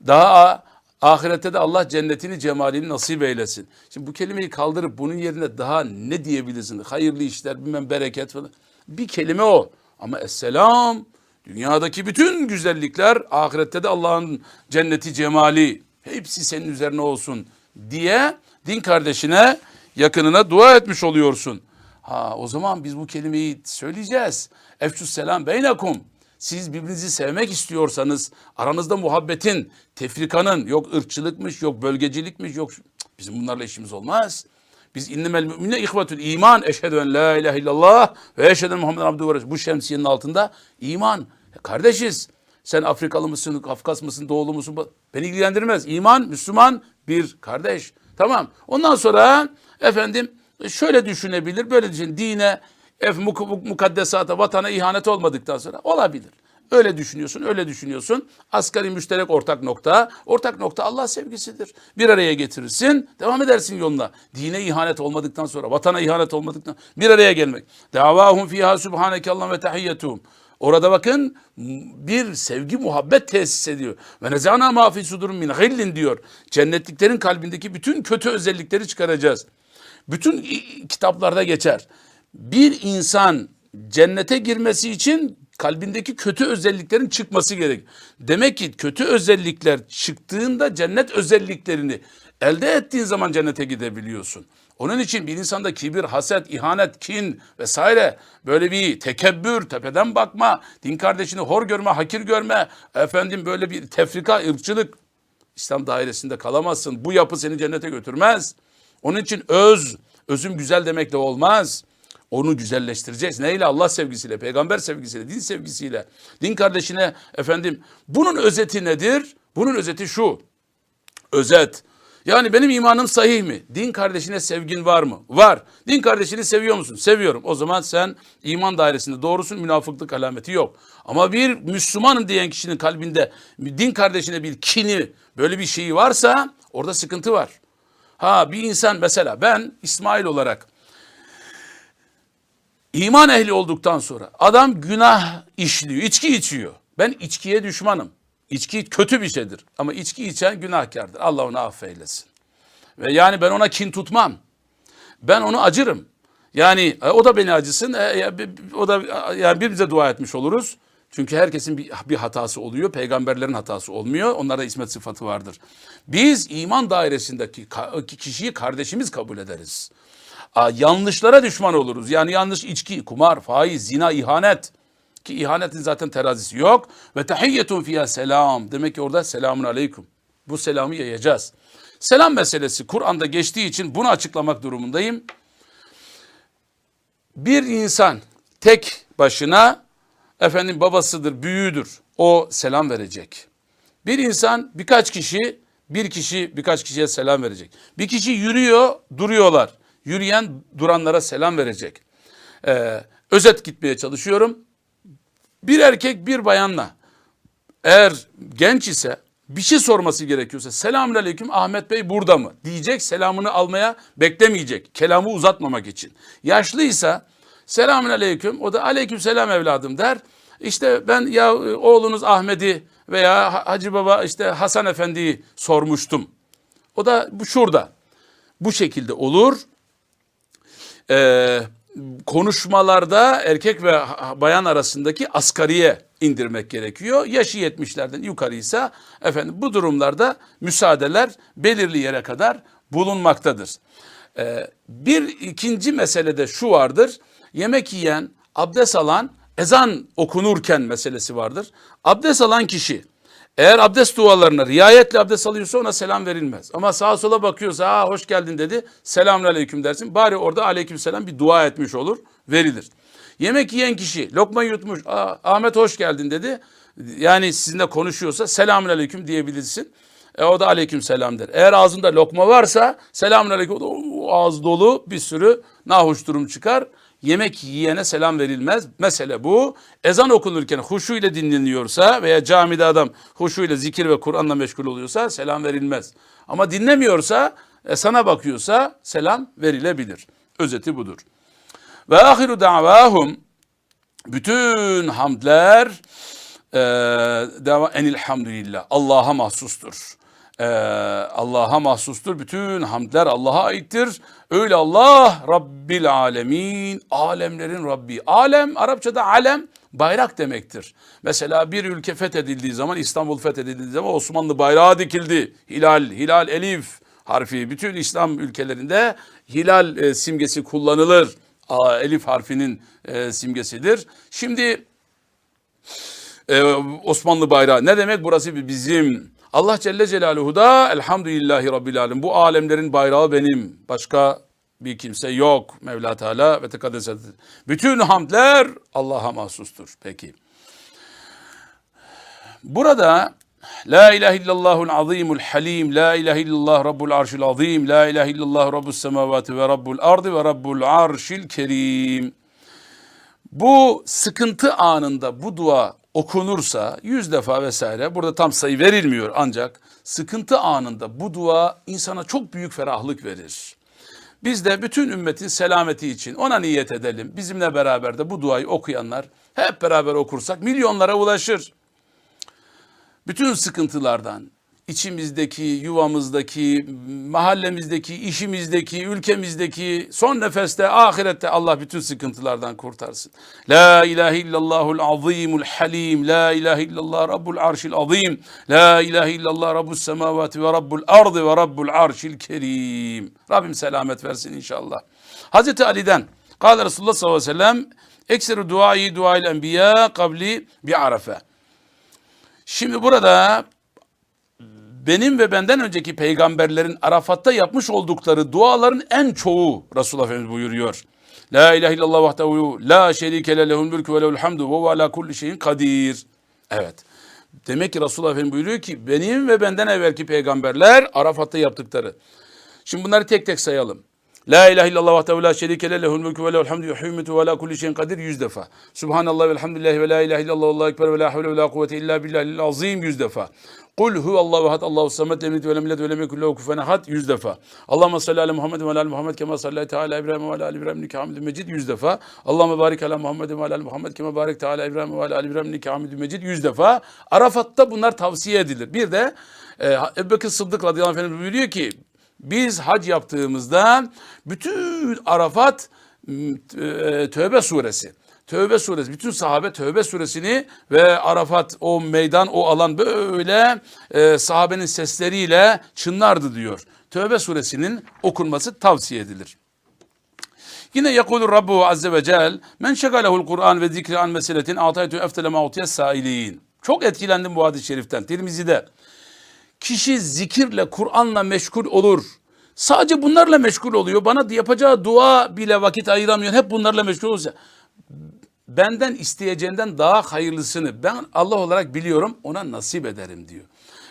Daha ahirette de Allah cennetini, cemalini nasip eylesin. Şimdi bu kelimeyi kaldırıp bunun yerine daha ne diyebilirsin? Hayırlı işler, bilmem bereket falan. Bir kelime o. Ama Esselam, dünyadaki bütün güzellikler, ahirette de Allah'ın cenneti, cemali, hepsi senin üzerine olsun diye din kardeşine, yakınına dua etmiş oluyorsun. Ha o zaman biz bu kelimeyi söyleyeceğiz. Efşus selam beynekum siz birbirinizi sevmek istiyorsanız aranızda muhabbetin, tefrikanın yok ırkçılıkmış, yok bölgecilikmiş, yok bizim bunlarla işimiz olmaz. Biz innemel mümine ihvetül iman eşhedü en la ilahe illallah ve eşhedü Muhammeden abdühü ve Bu şemsiyenin altında iman. E kardeşiz. Sen Afrikalı mısın, Kafkas mısın, Doğulu musun? Beni ilgilendirmez. İman, Müslüman bir kardeş. Tamam. Ondan sonra efendim şöyle düşünebilir, böyle düşün. Dine ef muk- mukaddesata, vatana ihanet olmadıktan sonra olabilir. Öyle düşünüyorsun, öyle düşünüyorsun. Asgari müşterek ortak nokta. Ortak nokta Allah sevgisidir. Bir araya getirirsin, devam edersin yoluna. Dine ihanet olmadıktan sonra, vatana ihanet olmadıktan bir araya gelmek. Davahum fiha subhaneke Allah ve tahiyyetuhum. Orada bakın bir sevgi muhabbet tesis ediyor. Ve nezana ma fi sudurum min gillin diyor. Cennetliklerin kalbindeki bütün kötü özellikleri çıkaracağız. Bütün kitaplarda geçer. Bir insan cennete girmesi için kalbindeki kötü özelliklerin çıkması gerek. Demek ki kötü özellikler çıktığında cennet özelliklerini elde ettiğin zaman cennete gidebiliyorsun. Onun için bir insanda kibir, haset, ihanet, kin vesaire böyle bir tekebbür, tepeden bakma, din kardeşini hor görme, hakir görme, efendim böyle bir tefrika, ırkçılık İslam dairesinde kalamazsın. Bu yapı seni cennete götürmez. Onun için öz, özüm güzel demekle olmaz. Onu güzelleştireceğiz. Neyle? Allah sevgisiyle, peygamber sevgisiyle, din sevgisiyle, din kardeşine efendim. Bunun özeti nedir? Bunun özeti şu. Özet. Yani benim imanım sahih mi? Din kardeşine sevgin var mı? Var. Din kardeşini seviyor musun? Seviyorum. O zaman sen iman dairesinde doğrusun münafıklık alameti yok. Ama bir Müslümanım diyen kişinin kalbinde din kardeşine bir kini böyle bir şeyi varsa orada sıkıntı var. Ha bir insan mesela ben İsmail olarak iman ehli olduktan sonra adam günah işliyor, içki içiyor. Ben içkiye düşmanım. İçki kötü bir şeydir ama içki içen günahkardır. Allah onu affeylesin. Ve yani ben ona kin tutmam. Ben onu acırım. Yani e, o da beni acısın. e, o da yani birbirimize dua etmiş oluruz. Çünkü herkesin bir, bir hatası oluyor. Peygamberlerin hatası olmuyor. Onlarda ismet sıfatı vardır. Biz iman dairesindeki kişiyi kardeşimiz kabul ederiz. Yanlışlara düşman oluruz. Yani yanlış içki, kumar, faiz, zina, ihanet. Ki ihanetin zaten terazisi yok. Ve tahiyyetun fiyha selam. Demek ki orada selamun aleyküm. Bu selamı yayacağız. Selam meselesi Kur'an'da geçtiği için bunu açıklamak durumundayım. Bir insan tek başına efendim babasıdır, büyüğüdür. O selam verecek. Bir insan birkaç kişi, bir kişi birkaç kişiye selam verecek. Bir kişi yürüyor, duruyorlar. Yürüyen duranlara selam verecek. Ee, özet gitmeye çalışıyorum. Bir erkek bir bayanla eğer genç ise bir şey sorması gerekiyorsa selamun aleyküm Ahmet Bey burada mı diyecek selamını almaya beklemeyecek kelamı uzatmamak için. Yaşlıysa selamun aleyküm o da aleyküm selam evladım der. İşte ben ya e, oğlunuz Ahmet'i veya Ha- Hacı Baba işte Hasan Efendi'yi sormuştum. O da bu şurada. Bu şekilde olur. Ee, konuşmalarda erkek ve bayan arasındaki asgariye indirmek gerekiyor. Yaşı 70'lerden yukarıysa efendim bu durumlarda müsaadeler belirli yere kadar bulunmaktadır. Ee, bir ikinci meselede şu vardır. Yemek yiyen, abdest alan, ezan okunurken meselesi vardır. Abdest alan kişi eğer abdest dualarına riayetle abdest alıyorsa ona selam verilmez. Ama sağa sola bakıyorsa ha hoş geldin dedi. Selamun aleyküm dersin. Bari orada aleyküm selam bir dua etmiş olur. Verilir. Yemek yiyen kişi lokma yutmuş. Aa, Ahmet hoş geldin dedi. Yani sizinle konuşuyorsa selamun aleyküm diyebilirsin. E, o da aleyküm selam der. Eğer ağzında lokma varsa selamun aleyküm. O ağız dolu bir sürü nahoş durum çıkar. Yemek yiyene selam verilmez. Mesele bu. Ezan okunurken huşu ile dinleniyorsa veya camide adam huşu ile zikir ve Kur'an'la meşgul oluyorsa selam verilmez. Ama dinlemiyorsa, e, sana bakıyorsa selam verilebilir. Özeti budur. Ve ahiru davahum bütün hamdler e, deva enilhamdülillah Allah'a mahsustur. E, Allah'a mahsustur. Bütün hamdler Allah'a aittir. Öyle Allah Rabbil alemin. Alemlerin Rabbi. Alem Arapçada alem bayrak demektir. Mesela bir ülke fethedildiği zaman İstanbul fethedildiği zaman Osmanlı bayrağı dikildi. Hilal, hilal, elif harfi bütün İslam ülkelerinde hilal e, simgesi kullanılır. A, elif harfinin e, simgesidir. Şimdi e, Osmanlı bayrağı ne demek? Burası bizim. Allah Celle Celaluhu da elhamdülillahi Rabbil Alem. Bu alemlerin bayrağı benim. Başka bir kimse yok. Mevla Teala ve tekaddeset. Bütün hamdler Allah'a mahsustur. Peki. Burada La ilahe illallahul azimul halim, la ilahe illallah rabbul arşil azim, la ilahe illallah rabbus semavati ve rabbul ardı ve rabbul arşil kerim. Bu sıkıntı anında bu dua okunursa yüz defa vesaire burada tam sayı verilmiyor ancak sıkıntı anında bu dua insana çok büyük ferahlık verir. Biz de bütün ümmetin selameti için ona niyet edelim. Bizimle beraber de bu duayı okuyanlar hep beraber okursak milyonlara ulaşır. Bütün sıkıntılardan, içimizdeki, yuvamızdaki, mahallemizdeki, işimizdeki, ülkemizdeki, son nefeste, ahirette Allah bütün sıkıntılardan kurtarsın. La ilahe illallahul azimul halim, la ilahe illallah rabbul arşil azim, la ilahe illallah rabbus semavati ve rabbul ardı ve rabbul arşil kerim. Rabbim selamet versin inşallah. Hazreti Ali'den, Kale Resulullah sallallahu aleyhi ve sellem, ekseri duayı duayla enbiya kabli bi arafe. Şimdi burada benim ve benden önceki peygamberlerin Arafat'ta yapmış oldukları duaların en çoğu Resulullah Efendimiz buyuruyor. La ilahe illallah vahdehu la şerike le lehul mülkü ve lehul hamdu ve ala kulli şeyin kadir. Evet. Demek ki Resulullah Efendimiz buyuruyor ki benim ve benden evvelki peygamberler Arafat'ta yaptıkları. Şimdi bunları tek tek sayalım. La ilahe illallah vahdehu la şerike le lehul mülkü ve lehul hamdu yuhyi ve ala kulli şeyin kadir yüz defa. Subhanallah ve elhamdülillahi ve la ilahe illallah Allahu ekber ve la havle ve la kuvvete illa billahil azim yüz defa. Kul huvallahu ehad Allahu samet lem yelid ve lem yulad ve lem yekul lehu kufuven ahad yüz defa. Allahumme salli ala Muhammed ve ala Muhammed kema sallaite ala İbrahim ve ala İbrahim inneke Hamidun Mecid yüz defa. Allahumme barik ala Muhammed ve ala Muhammed kema barekte ala İbrahim ve ala İbrahim inneke Hamidun Mecid yüz defa. Arafat'ta bunlar tavsiye edilir. Bir de e, Ebu Bekir Sıddık radıyallahu anh buyuruyor ki biz hac yaptığımızda bütün Arafat e, Tövbe suresi. Tövbe suresi, bütün sahabe Tövbe suresini ve Arafat o meydan, o alan böyle e, sahabenin sesleriyle çınlardı diyor. Tövbe suresinin okunması tavsiye edilir. Yine yekulur Rabbu azze ve cel men şegalehul Kur'an ve zikri an meseletin ataytu eftele mautiye sailin. Çok etkilendim bu hadis-i şeriften. Tirmizi'de kişi zikirle, Kur'an'la meşgul olur. Sadece bunlarla meşgul oluyor. Bana yapacağı dua bile vakit ayıramıyor. Hep bunlarla meşgul olursa benden isteyeceğinden daha hayırlısını ben Allah olarak biliyorum ona nasip ederim diyor.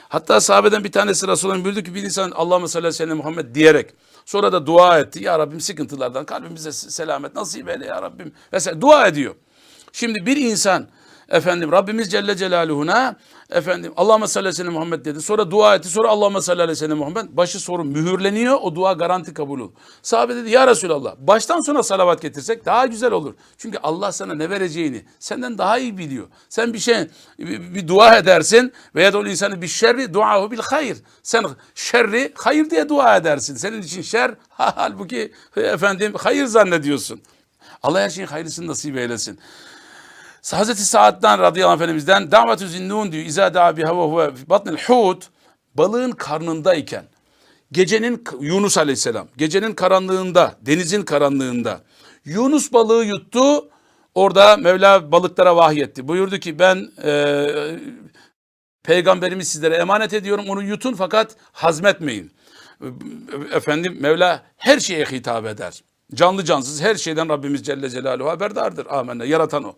Hatta sahabeden bir tanesi Resulullah'ın buyurdu ki bir insan Allahümme salli aleyhi ve Muhammed diyerek sonra da dua etti. Ya Rabbim sıkıntılardan kalbimize selamet nasip eyle ya Rabbim. Mesela dua ediyor. Şimdi bir insan efendim Rabbimiz Celle Celaluhu'na efendim Allahümme salli aleyhi ve sellem Muhammed dedi. Sonra dua etti. Sonra Allahümme salli aleyhi ve sellem Muhammed. Başı soru mühürleniyor. O dua garanti kabul olur. Sahabe dedi ya Resulallah baştan sona salavat getirsek daha güzel olur. Çünkü Allah sana ne vereceğini senden daha iyi biliyor. Sen bir şey bir, bir dua edersin veya da o insanı bir şerri duahu bil hayır. Sen şerri hayır diye dua edersin. Senin için şer halbuki efendim hayır zannediyorsun. Allah her şeyin hayırlısını nasip eylesin. Hazreti Sa'd'dan radıyallahu anh efendimizden davetü zinnun diyor. İzâ da'a biha ve huve batnil hut balığın karnındayken gecenin Yunus aleyhisselam gecenin karanlığında denizin karanlığında Yunus balığı yuttu. Orada Mevla balıklara vahyetti. Buyurdu ki ben e, peygamberimi sizlere emanet ediyorum. Onu yutun fakat hazmetmeyin. Efendim Mevla her şeye hitap eder. Canlı cansız her şeyden Rabbimiz Celle Celaluhu haberdardır. Amenna. Yaratan o.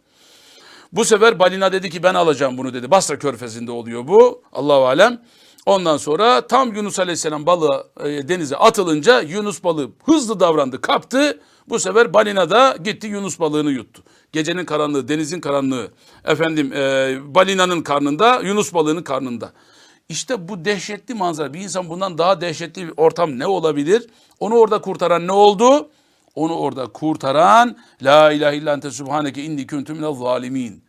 Bu sefer balina dedi ki ben alacağım bunu dedi. Basra körfezinde oluyor bu. Allahu alem. Ondan sonra tam Yunus Aleyhisselam balığı e, denize atılınca Yunus balığı hızlı davrandı, kaptı. Bu sefer balina da gitti Yunus balığını yuttu. Gecenin karanlığı, denizin karanlığı, efendim e, balinanın karnında, Yunus balığının karnında. İşte bu dehşetli manzara. Bir insan bundan daha dehşetli bir ortam ne olabilir? Onu orada kurtaran ne oldu? Onu orada kurtaran La ilahe illa ente subhaneke inni kuntu minel zalimin.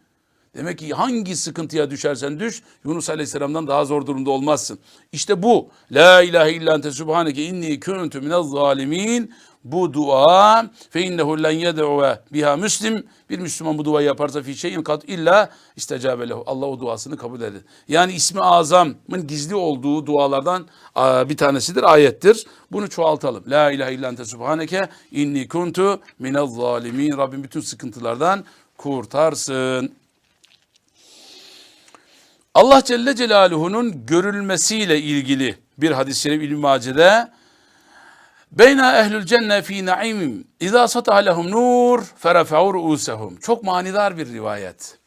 Demek ki hangi sıkıntıya düşersen düş Yunus Aleyhisselam'dan daha zor durumda olmazsın. İşte bu La ilahe illa ente subhaneke inni kuntu minel zalimin bu dua fe innehu len yed'u biha müslim bir Müslüman bu duayı yaparsa fi şeyin kat illa istecabe lehu. Allah o duasını kabul eder. Yani ismi azamın gizli olduğu dualardan bir tanesidir, ayettir. Bunu çoğaltalım. La ilahe illa ente subhaneke inni kuntu minel zalimin. Rabbim bütün sıkıntılardan kurtarsın. Allah Celle Celaluhu'nun görülmesiyle ilgili bir hadis-i şerif İlmi Mace'de Beyna ehlül cenne fi naimim izâ sataha lehum nur ferefe'u ru'usehum. Çok manidar bir rivayet.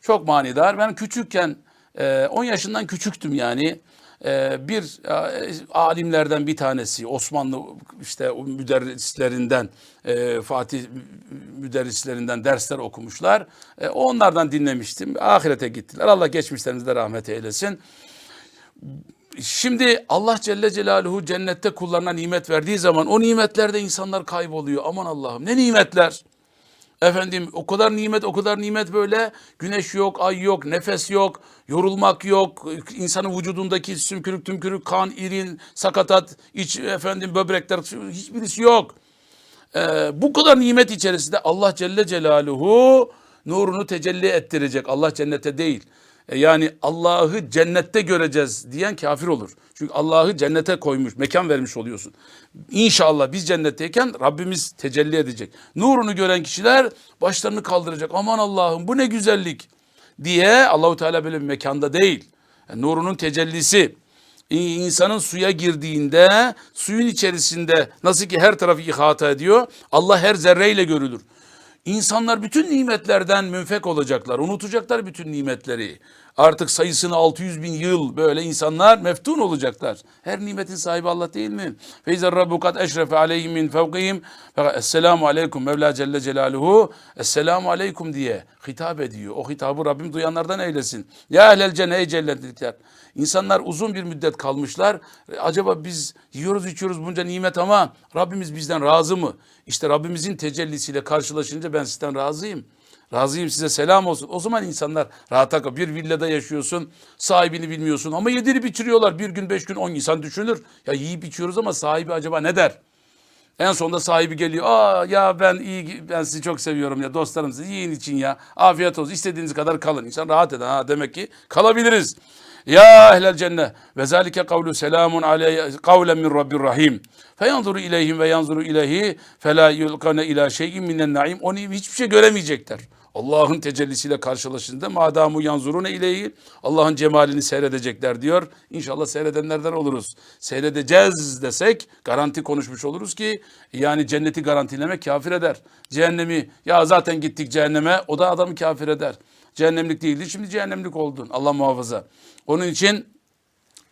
Çok manidar. Ben küçükken 10 yaşından küçüktüm yani. E, bir e, alimlerden bir tanesi Osmanlı işte o müderrislerinden e, Fatih müderrislerinden dersler okumuşlar. E, onlardan dinlemiştim. Ahirete gittiler. Allah geçmişlerimize rahmet eylesin. Şimdi Allah Celle Celaluhu cennette kullarına nimet verdiği zaman o nimetlerde insanlar kayboluyor. Aman Allah'ım ne nimetler. Efendim o kadar nimet o kadar nimet böyle güneş yok, ay yok, nefes yok, yorulmak yok, insanın vücudundaki sümkürük tümkürük kan, irin, sakatat, iç efendim böbrekler hiçbirisi yok. Ee, bu kadar nimet içerisinde Allah Celle Celaluhu nurunu tecelli ettirecek. Allah cennete değil. E, yani Allah'ı cennette göreceğiz diyen kafir olur. Çünkü Allah'ı cennete koymuş, mekan vermiş oluyorsun. İnşallah biz cennetteyken Rabbimiz tecelli edecek. Nurunu gören kişiler başlarını kaldıracak. Aman Allah'ım bu ne güzellik diye Allahu Teala böyle bir mekanda değil. Yani nurunun tecellisi insanın suya girdiğinde suyun içerisinde nasıl ki her tarafı ihata ediyor Allah her zerreyle görülür. İnsanlar bütün nimetlerden münfek olacaklar. Unutacaklar bütün nimetleri. Artık sayısını 600 bin yıl böyle insanlar meftun olacaklar. Her nimetin sahibi Allah değil mi? Feyzer Rabbu kat eşrefe aleyhim min fevkihim. Esselamu aleyküm. Mevla Celle Celaluhu. Esselamu aleyküm diye hitap ediyor. O hitabı Rabbim duyanlardan eylesin. Ya ehlel cennet ey cennetlikler. İnsanlar uzun bir müddet kalmışlar. Acaba biz yiyoruz içiyoruz bunca nimet ama Rabbimiz bizden razı mı? İşte Rabbimizin tecellisiyle karşılaşınca ben sizden razıyım. Razıyım size selam olsun. O zaman insanlar rahata kal. Bir villada yaşıyorsun, sahibini bilmiyorsun ama yedirip içiriyorlar. Bir gün, beş gün, on insan düşünür. Ya yiyip içiyoruz ama sahibi acaba ne der? En sonunda sahibi geliyor. Aa ya ben iyi ben sizi çok seviyorum ya dostlarım siz yiyin için ya. Afiyet olsun. İstediğiniz kadar kalın. İnsan rahat eder. Ha demek ki kalabiliriz. Ya ehlel cennet ve zalike kavlu selamun aleyhi kavlen min rabbir rahim. Feyanzuru ileyhim ve yanzuru ileyhi fela yulkane ila şeyin minen naim. Onu hiçbir şey göremeyecekler. Allah'ın tecellisiyle karşılaşınca madamu yanzurune ileyhi Allah'ın cemalini seyredecekler diyor. İnşallah seyredenlerden oluruz. Seyredeceğiz desek garanti konuşmuş oluruz ki yani cenneti garantilemek kafir eder. Cehennemi ya zaten gittik cehenneme o da adamı kafir eder. Cehennemlik değildi şimdi cehennemlik oldun Allah muhafaza. Onun için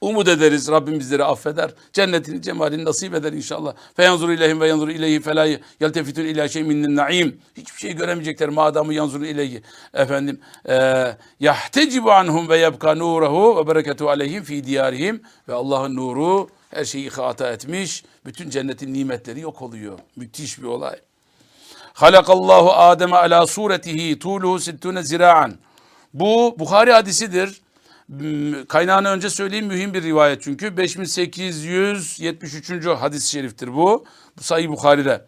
Umut ederiz Rabbim bizleri affeder. Cennetini, cemalini nasip eder inşallah. Feyanzuru ileyhim ve yanzuru ileyhi felâ yeltefitun ilâ şey minnin naim. Hiçbir şey göremeyecekler madamı yanzuru ileyhi. Efendim, e, yahtecibu anhum ve yebka nuruhu ve bereketu aleyhim fi diyarihim. Ve Allah'ın nuru her şeyi ihata etmiş. Bütün cennetin nimetleri yok oluyor. Müthiş bir olay. Halakallahu Adem'e ala suretihi tuluhu sittune zira'an. Bu Bukhari hadisidir. Kaynağını önce söyleyeyim mühim bir rivayet çünkü. 5873. hadis-i şeriftir bu. Bu Sahih Bukhari'de.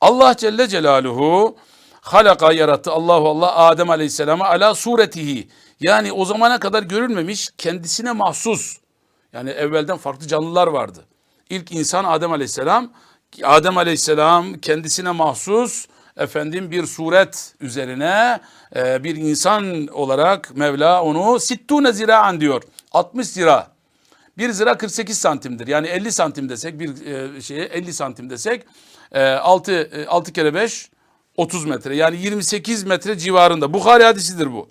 Allah Celle Celaluhu halaka yarattı Allahu Allah Adem Aleyhisselam'a ala suretihi. Yani o zamana kadar görülmemiş kendisine mahsus. Yani evvelden farklı canlılar vardı. İlk insan Adem Aleyhisselam. Adem Aleyhisselam kendisine mahsus efendim bir suret üzerine e, bir insan olarak Mevla onu sittune ziraan diyor. 60 zira. Bir zira 48 santimdir. Yani 50 santim desek bir e, şeye 50 santim desek e, 6, e, 6 kere 5 30 metre. Yani 28 metre civarında. Bukhari hadisidir bu.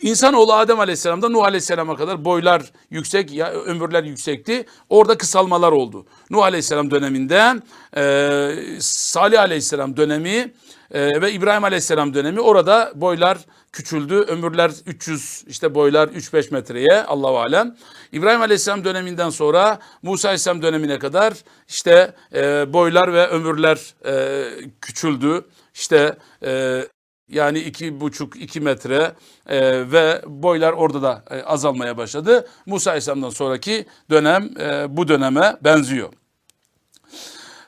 İnsanoğlu Adem Aleyhisselam'da Nuh Aleyhisselam'a kadar boylar yüksek, ya ömürler yüksekti. Orada kısalmalar oldu. Nuh Aleyhisselam döneminde e, Salih Aleyhisselam dönemi e, ve İbrahim Aleyhisselam dönemi orada boylar küçüldü. Ömürler 300 işte boylar 3-5 metreye Allahu alem. İbrahim Aleyhisselam döneminden sonra Musa Aleyhisselam dönemine kadar işte e, boylar ve ömürler e, küçüldü. İşte e, yani iki buçuk iki metre e, ve boylar orada da e, azalmaya başladı. Musa Aleyhisselam'dan sonraki dönem e, bu döneme benziyor.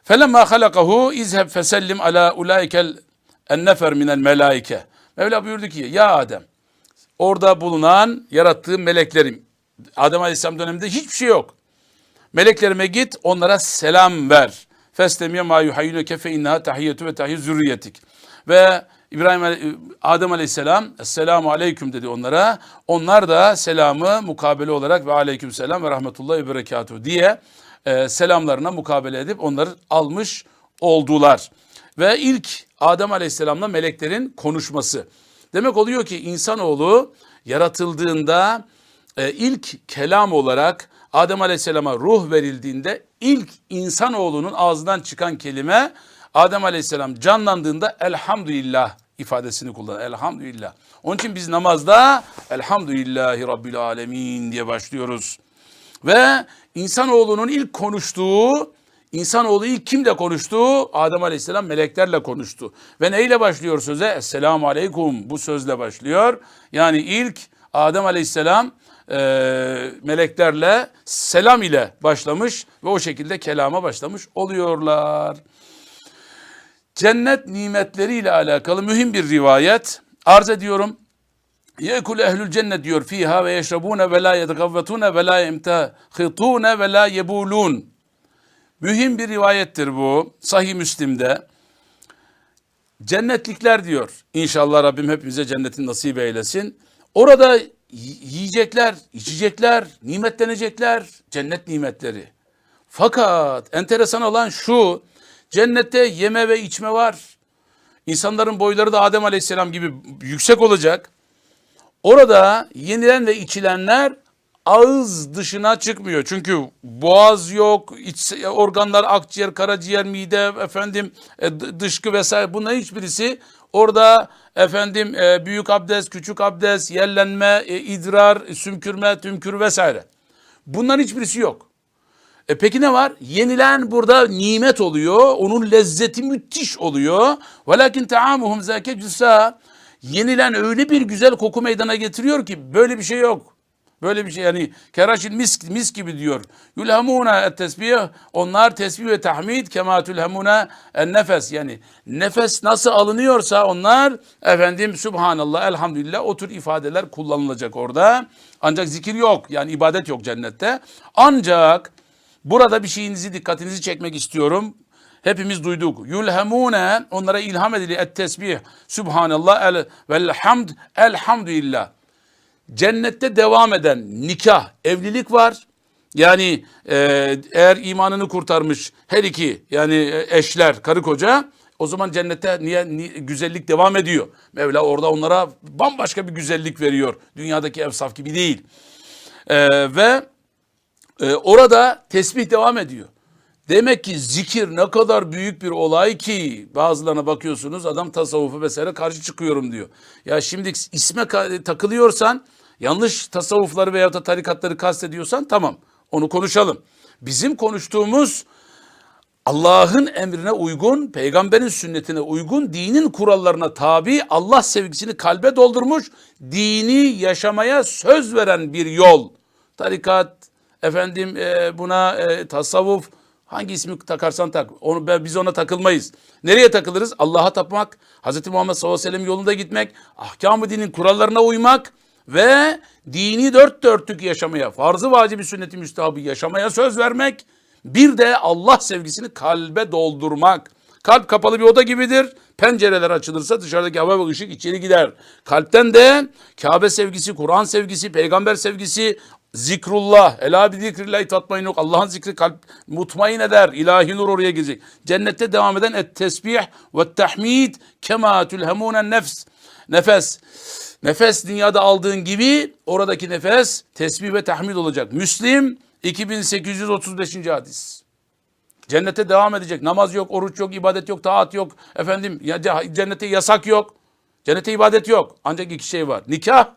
Felemma halakahu izheb fesellim ala ulaikel ennefer minel melaike. Mevla buyurdu ki ya Adem orada bulunan yarattığı meleklerim Adem Aleyhisselam döneminde hiçbir şey yok. Meleklerime git onlara selam ver. Yuhayyune kefe innaha tahiyyetu ve tahiyyü zürriyetik. Ve İbrahim Adem Aleyhisselam Esselamu Aleyküm dedi onlara. Onlar da selamı mukabele olarak ve Aleyküm Selam ve Rahmetullahi ve Berekatuhu diye e, selamlarına mukabele edip onları almış oldular. Ve ilk Adem Aleyhisselam'la meleklerin konuşması. Demek oluyor ki insanoğlu yaratıldığında e, ilk kelam olarak Adem Aleyhisselam'a ruh verildiğinde ilk insanoğlunun ağzından çıkan kelime Adem Aleyhisselam canlandığında elhamdülillah ifadesini kullanır. Elhamdülillah. Onun için biz namazda elhamdülillahi rabbil alemin diye başlıyoruz. Ve insanoğlunun ilk konuştuğu, insanoğlu ilk kimle konuştu? Adem Aleyhisselam meleklerle konuştu. Ve neyle başlıyor söze? Esselamu Aleyküm bu sözle başlıyor. Yani ilk Adem Aleyhisselam e, meleklerle selam ile başlamış ve o şekilde kelama başlamış oluyorlar. Cennet nimetleriyle alakalı mühim bir rivayet arz ediyorum. Yekul ehlül cennet diyor fiha ve yeşrabune ve la yedgavvetune ve la yemtehitune ve la yebulun. Mühim bir rivayettir bu. Sahih Müslim'de. Cennetlikler diyor. İnşallah Rabbim hepimize cennetin nasip eylesin. Orada yiyecekler, içecekler, nimetlenecekler. Cennet nimetleri. Fakat enteresan olan şu. Cennette yeme ve içme var. İnsanların boyları da Adem Aleyhisselam gibi yüksek olacak. Orada yenilen ve içilenler ağız dışına çıkmıyor. Çünkü boğaz yok, iç organlar, akciğer, karaciğer, mide, efendim e, dışkı vesaire bunların hiçbirisi orada efendim e, büyük abdest, küçük abdest, yerlenme, e, idrar, sümkürme, tümkür vesaire. Bunların hiçbirisi yok. E peki ne var? Yenilen burada nimet oluyor. Onun lezzeti müthiş oluyor. Velakin taamuhum zâke cüssâ. Yenilen öyle bir güzel koku meydana getiriyor ki böyle bir şey yok. Böyle bir şey yani keraşil misk, mis gibi diyor. Yulhamuna et tesbih. Onlar tesbih ve tahmid kema tulhamuna en nefes. Yani nefes nasıl alınıyorsa onlar efendim subhanallah elhamdülillah o tür ifadeler kullanılacak orada. Ancak zikir yok. Yani ibadet yok cennette. Ancak Burada bir şeyinizi dikkatinizi çekmek istiyorum. Hepimiz duyduk. Yulhamune onlara ilham edili et tesbih. Subhanallah el vel hamd elhamdülillah. Cennette devam eden nikah, evlilik var. Yani e, eğer imanını kurtarmış her iki yani e, eşler, karı koca o zaman cennette niye, ni- güzellik devam ediyor. Mevla orada onlara bambaşka bir güzellik veriyor. Dünyadaki evsaf gibi değil. E, ve ee, orada tesbih devam ediyor. Demek ki zikir ne kadar büyük bir olay ki bazılarına bakıyorsunuz adam tasavvufu vesaire karşı çıkıyorum diyor. Ya şimdi isme takılıyorsan yanlış tasavvufları veya da tarikatları kastediyorsan tamam onu konuşalım. Bizim konuştuğumuz Allah'ın emrine uygun, peygamberin sünnetine uygun, dinin kurallarına tabi, Allah sevgisini kalbe doldurmuş, dini yaşamaya söz veren bir yol. Tarikat, efendim e, buna e, tasavvuf, hangi ismi takarsan tak. Onu ben, biz ona takılmayız. Nereye takılırız? Allah'a tapmak, Hz. Muhammed sallallahu aleyhi ve sellem yolunda gitmek, ahkamı dinin kurallarına uymak ve dini dört dörtlük yaşamaya, farzı vacibi sünneti müstahabı yaşamaya söz vermek, bir de Allah sevgisini kalbe doldurmak. Kalp kapalı bir oda gibidir. Pencereler açılırsa dışarıdaki hava ve ışık içeri gider. Kalpten de Kabe sevgisi, Kur'an sevgisi, peygamber sevgisi, zikrullah, ela bi zikrillahi tatmain Allah'ın zikri kalp mutmain eder. İlahi nur oraya girecek. Cennette devam eden et tesbih ve tahmid kema tulhamunen nefs. Nefes. Nefes dünyada aldığın gibi oradaki nefes tesbih ve tahmid olacak. Müslim 2835. hadis. Cennete devam edecek. Namaz yok, oruç yok, ibadet yok, taat yok. Efendim cennete yasak yok. Cennete ibadet yok. Ancak iki şey var. Nikah.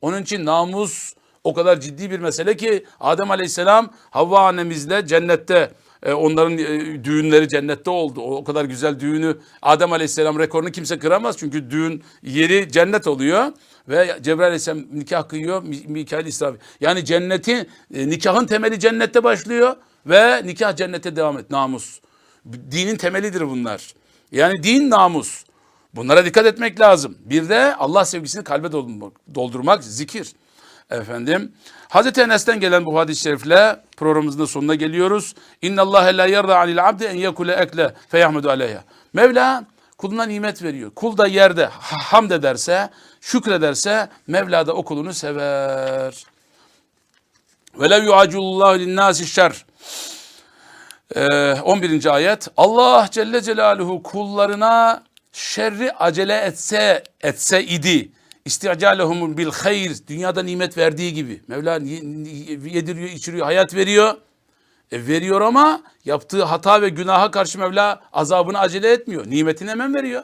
Onun için namus o kadar ciddi bir mesele ki Adem Aleyhisselam Havva annemizle cennette e, onların e, düğünleri cennette oldu. O, kadar güzel düğünü Adem Aleyhisselam rekorunu kimse kıramaz. Çünkü düğün yeri cennet oluyor. Ve Cebrail Aleyhisselam nikah kıyıyor. Mi- Mikail İsrafil. Yani cennetin, e, nikahın temeli cennette başlıyor. Ve nikah cennette devam et. Namus. Dinin temelidir bunlar. Yani din namus. Bunlara dikkat etmek lazım. Bir de Allah sevgisini kalbe doldurmak zikir. Efendim Hazreti Enes'ten gelen bu hadis-i şerifle programımızın da sonuna geliyoruz. İnna Allah la yerda anil abdi en yekule ekle feyahmedu aleyha. Mevla kuluna nimet veriyor. Kul da yerde ha- hamd ederse, şükrederse Mevla da o kulunu sever. Ve lev yuacilullahu linnâsi şer. Ee, 11. ayet. Allah Celle Celaluhu kullarına şerri acele etse etse idi. İsticalehumun bil hayr. Dünyada nimet verdiği gibi. Mevla yediriyor, içiriyor, hayat veriyor. E veriyor ama yaptığı hata ve günaha karşı Mevla azabını acele etmiyor. Nimetini hemen veriyor.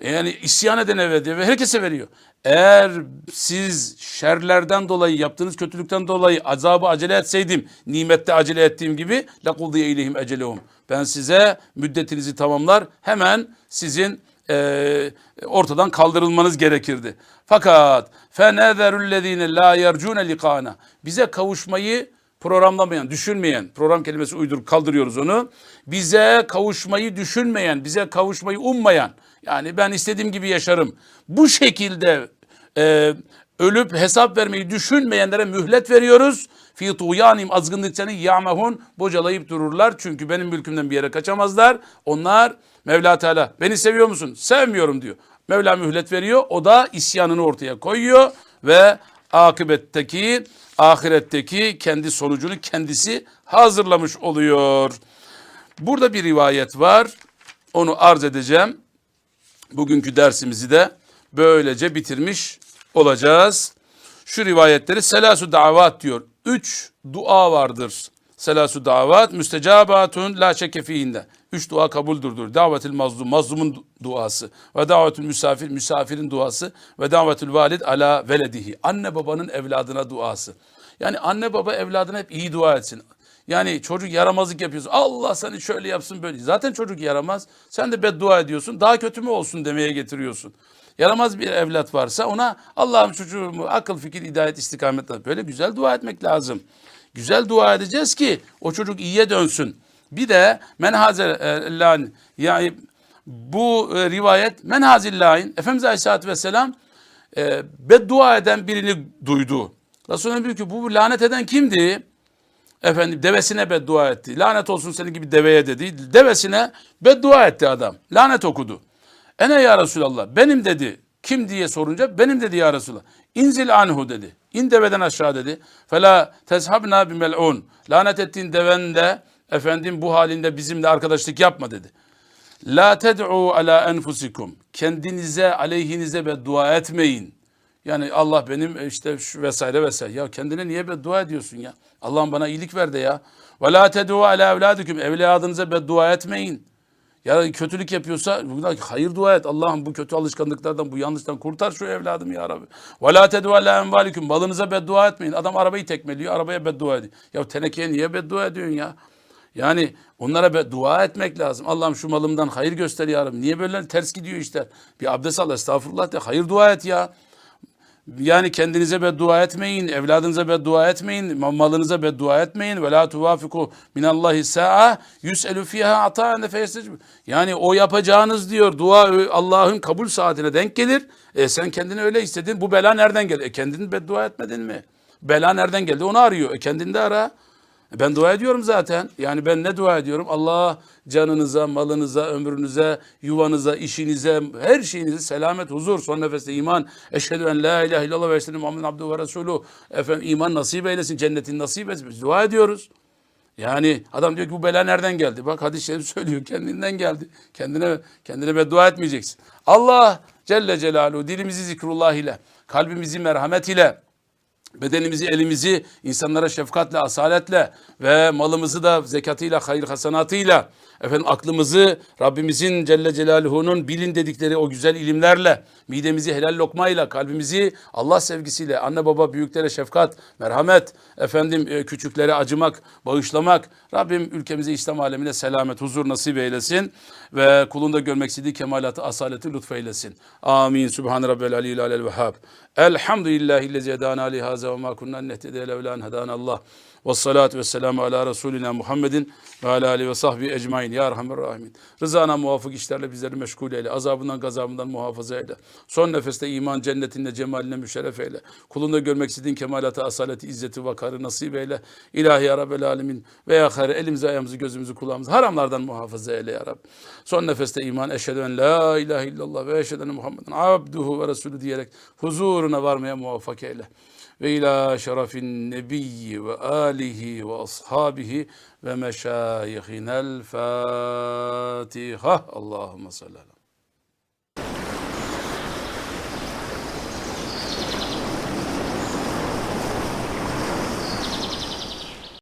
E, yani isyan edene veriyor ve herkese veriyor. Eğer siz şerlerden dolayı yaptığınız kötülükten dolayı azabı acele etseydim nimette acele ettiğim gibi lakuldiye ilehim ecelehum. Ben size müddetinizi tamamlar hemen sizin e, ortadan kaldırılmanız gerekirdi. Fakat fenezerüllezine la yercune likana bize kavuşmayı programlamayan, düşünmeyen, program kelimesi uydurup kaldırıyoruz onu. Bize kavuşmayı düşünmeyen, bize kavuşmayı ummayan, yani ben istediğim gibi yaşarım. Bu şekilde e, ölüp hesap vermeyi düşünmeyenlere mühlet veriyoruz. Fi tuğyanim azgınlıklarını yağmehun bocalayıp dururlar. Çünkü benim mülkümden bir yere kaçamazlar. Onlar Mevla Teala beni seviyor musun? Sevmiyorum diyor. Mevla mühlet veriyor. O da isyanını ortaya koyuyor ve akıbetteki ahiretteki kendi sonucunu kendisi hazırlamış oluyor. Burada bir rivayet var. Onu arz edeceğim. Bugünkü dersimizi de böylece bitirmiş olacağız. Şu rivayetleri selasu davat diyor. Üç dua vardır. Selasu davat müstecabatun la şekke fihinde. Üç dua kabuldür diyor. Davetil mazlum, mazlumun duası. Ve davetül misafir, misafirin duası. Ve davetül valid ala veledihi. Anne babanın evladına duası. Yani anne baba evladına hep iyi dua etsin. Yani çocuk yaramazlık yapıyorsun. Allah seni şöyle yapsın böyle. Zaten çocuk yaramaz. Sen de beddua ediyorsun. Daha kötü mü olsun demeye getiriyorsun. Yaramaz bir evlat varsa ona Allah'ım çocuğumu akıl fikir hidayet istikametle böyle güzel dua etmek lazım. Güzel dua edeceğiz ki o çocuk iyiye dönsün. Bir de menhazellan yani bu e, rivayet menhazillahin Efendimiz Aleyhisselatü Vesselam e, beddua eden birini duydu. Resulullah diyor ki bu lanet eden kimdi? Efendim devesine beddua etti. Lanet olsun senin gibi deveye dedi. Devesine beddua etti adam. Lanet okudu. Ene ya Resulallah benim dedi. Kim diye sorunca benim dedi ya Resulallah. İnzil anhu dedi. İn deveden aşağı dedi. Fela tezhabna bimel'un. Lanet ettiğin deven de efendim bu halinde bizimle arkadaşlık yapma dedi. La ted'u ala enfusikum. Kendinize aleyhinize beddua etmeyin. Yani Allah benim işte şu vesaire vesaire. Ya kendine niye beddua ediyorsun ya? Allah'ım bana iyilik ver de ya. Ve la ted'u ala evladikum. Evladınıza beddua etmeyin. Ya kötülük yapıyorsa hayır dua et. Allah'ım bu kötü alışkanlıklardan, bu yanlıştan kurtar şu evladımı ya Rabbi. Ve la ted'u ala envalikum. Balınıza beddua etmeyin. Adam arabayı tekmeliyor, arabaya beddua ediyor. Ya tenekeye niye beddua ediyorsun ya? Yani onlara be, dua etmek lazım. Allah'ım şu malımdan hayır göster ya Rabbi. Niye böyle ters gidiyor işler? Bir abdest al estağfurullah de hayır dua et ya. Yani kendinize beddua etmeyin, evladınıza beddua etmeyin, malınıza beddua etmeyin. Ve la tuvafiku minallahi sa'a yus'elu fiha ata'en feyestecib. Yani o yapacağınız diyor dua Allah'ın kabul saatine denk gelir. E sen kendini öyle istedin. Bu bela nereden geldi? E kendini beddua etmedin mi? Bela nereden geldi? Onu arıyor. E kendini de ara. Ben dua ediyorum zaten. Yani ben ne dua ediyorum? Allah canınıza, malınıza, ömrünüze, yuvanıza, işinize, her şeyinize selamet, huzur, son nefeste iman. Eşhedü en la ilahe illallah ve eşhedü Muhammed abdü ve resulü. Efendim iman nasip eylesin, cennetin nasip etsin. Biz dua ediyoruz. Yani adam diyor ki bu bela nereden geldi? Bak hadis-i şerif söylüyor kendinden geldi. Kendine kendine beddua etmeyeceksin. Allah Celle Celaluhu dilimizi zikrullah ile, kalbimizi merhamet ile, bedenimizi, elimizi insanlara şefkatle, asaletle ve malımızı da zekatıyla, hayır hasanatıyla, efendim aklımızı Rabbimizin Celle Celaluhu'nun bilin dedikleri o güzel ilimlerle, midemizi helal lokmayla, kalbimizi Allah sevgisiyle, anne baba büyüklere şefkat, merhamet, efendim e, küçüklere acımak, bağışlamak, Rabbim ülkemize İslam alemine selamet, huzur nasip eylesin ve kulunda görmek istediği kemalatı, asaleti lütfeylesin. Amin. Subhan Rabbel Aliyyil Alel Vehhab. Elhamdülillahillezi hedana li haza ve ma kunna nehtediye levla en hedana Allah. Ve salatu ve selamu ala Resulina Muhammedin ve ala alihi ve sahbihi ecmain. Ya Rahman Rahimin. Rızana muvafık işlerle bizleri meşgul eyle. Azabından gazabından muhafaza eyle. Son nefeste iman cennetinle cemaline müşerref eyle. Kulunda görmek istediğin kemalatı, asaleti, izzeti, vakarı nasip eyle. İlahi ya Rabbel alemin. Ve ya elimizi, ayağımızı, gözümüzü, kulağımızı haramlardan muhafaza eyle ya Rabbi. Son nefeste iman eşhedü en la ilahe illallah ve eşhedü Muhammeden abduhu ve resulü diyerek huzuruna varmaya muvaffak eyle. Ve ila şerefin nebiyyi ve alihi ve ashabihi ve meşayihinel Fatiha. Allahümme sallallahu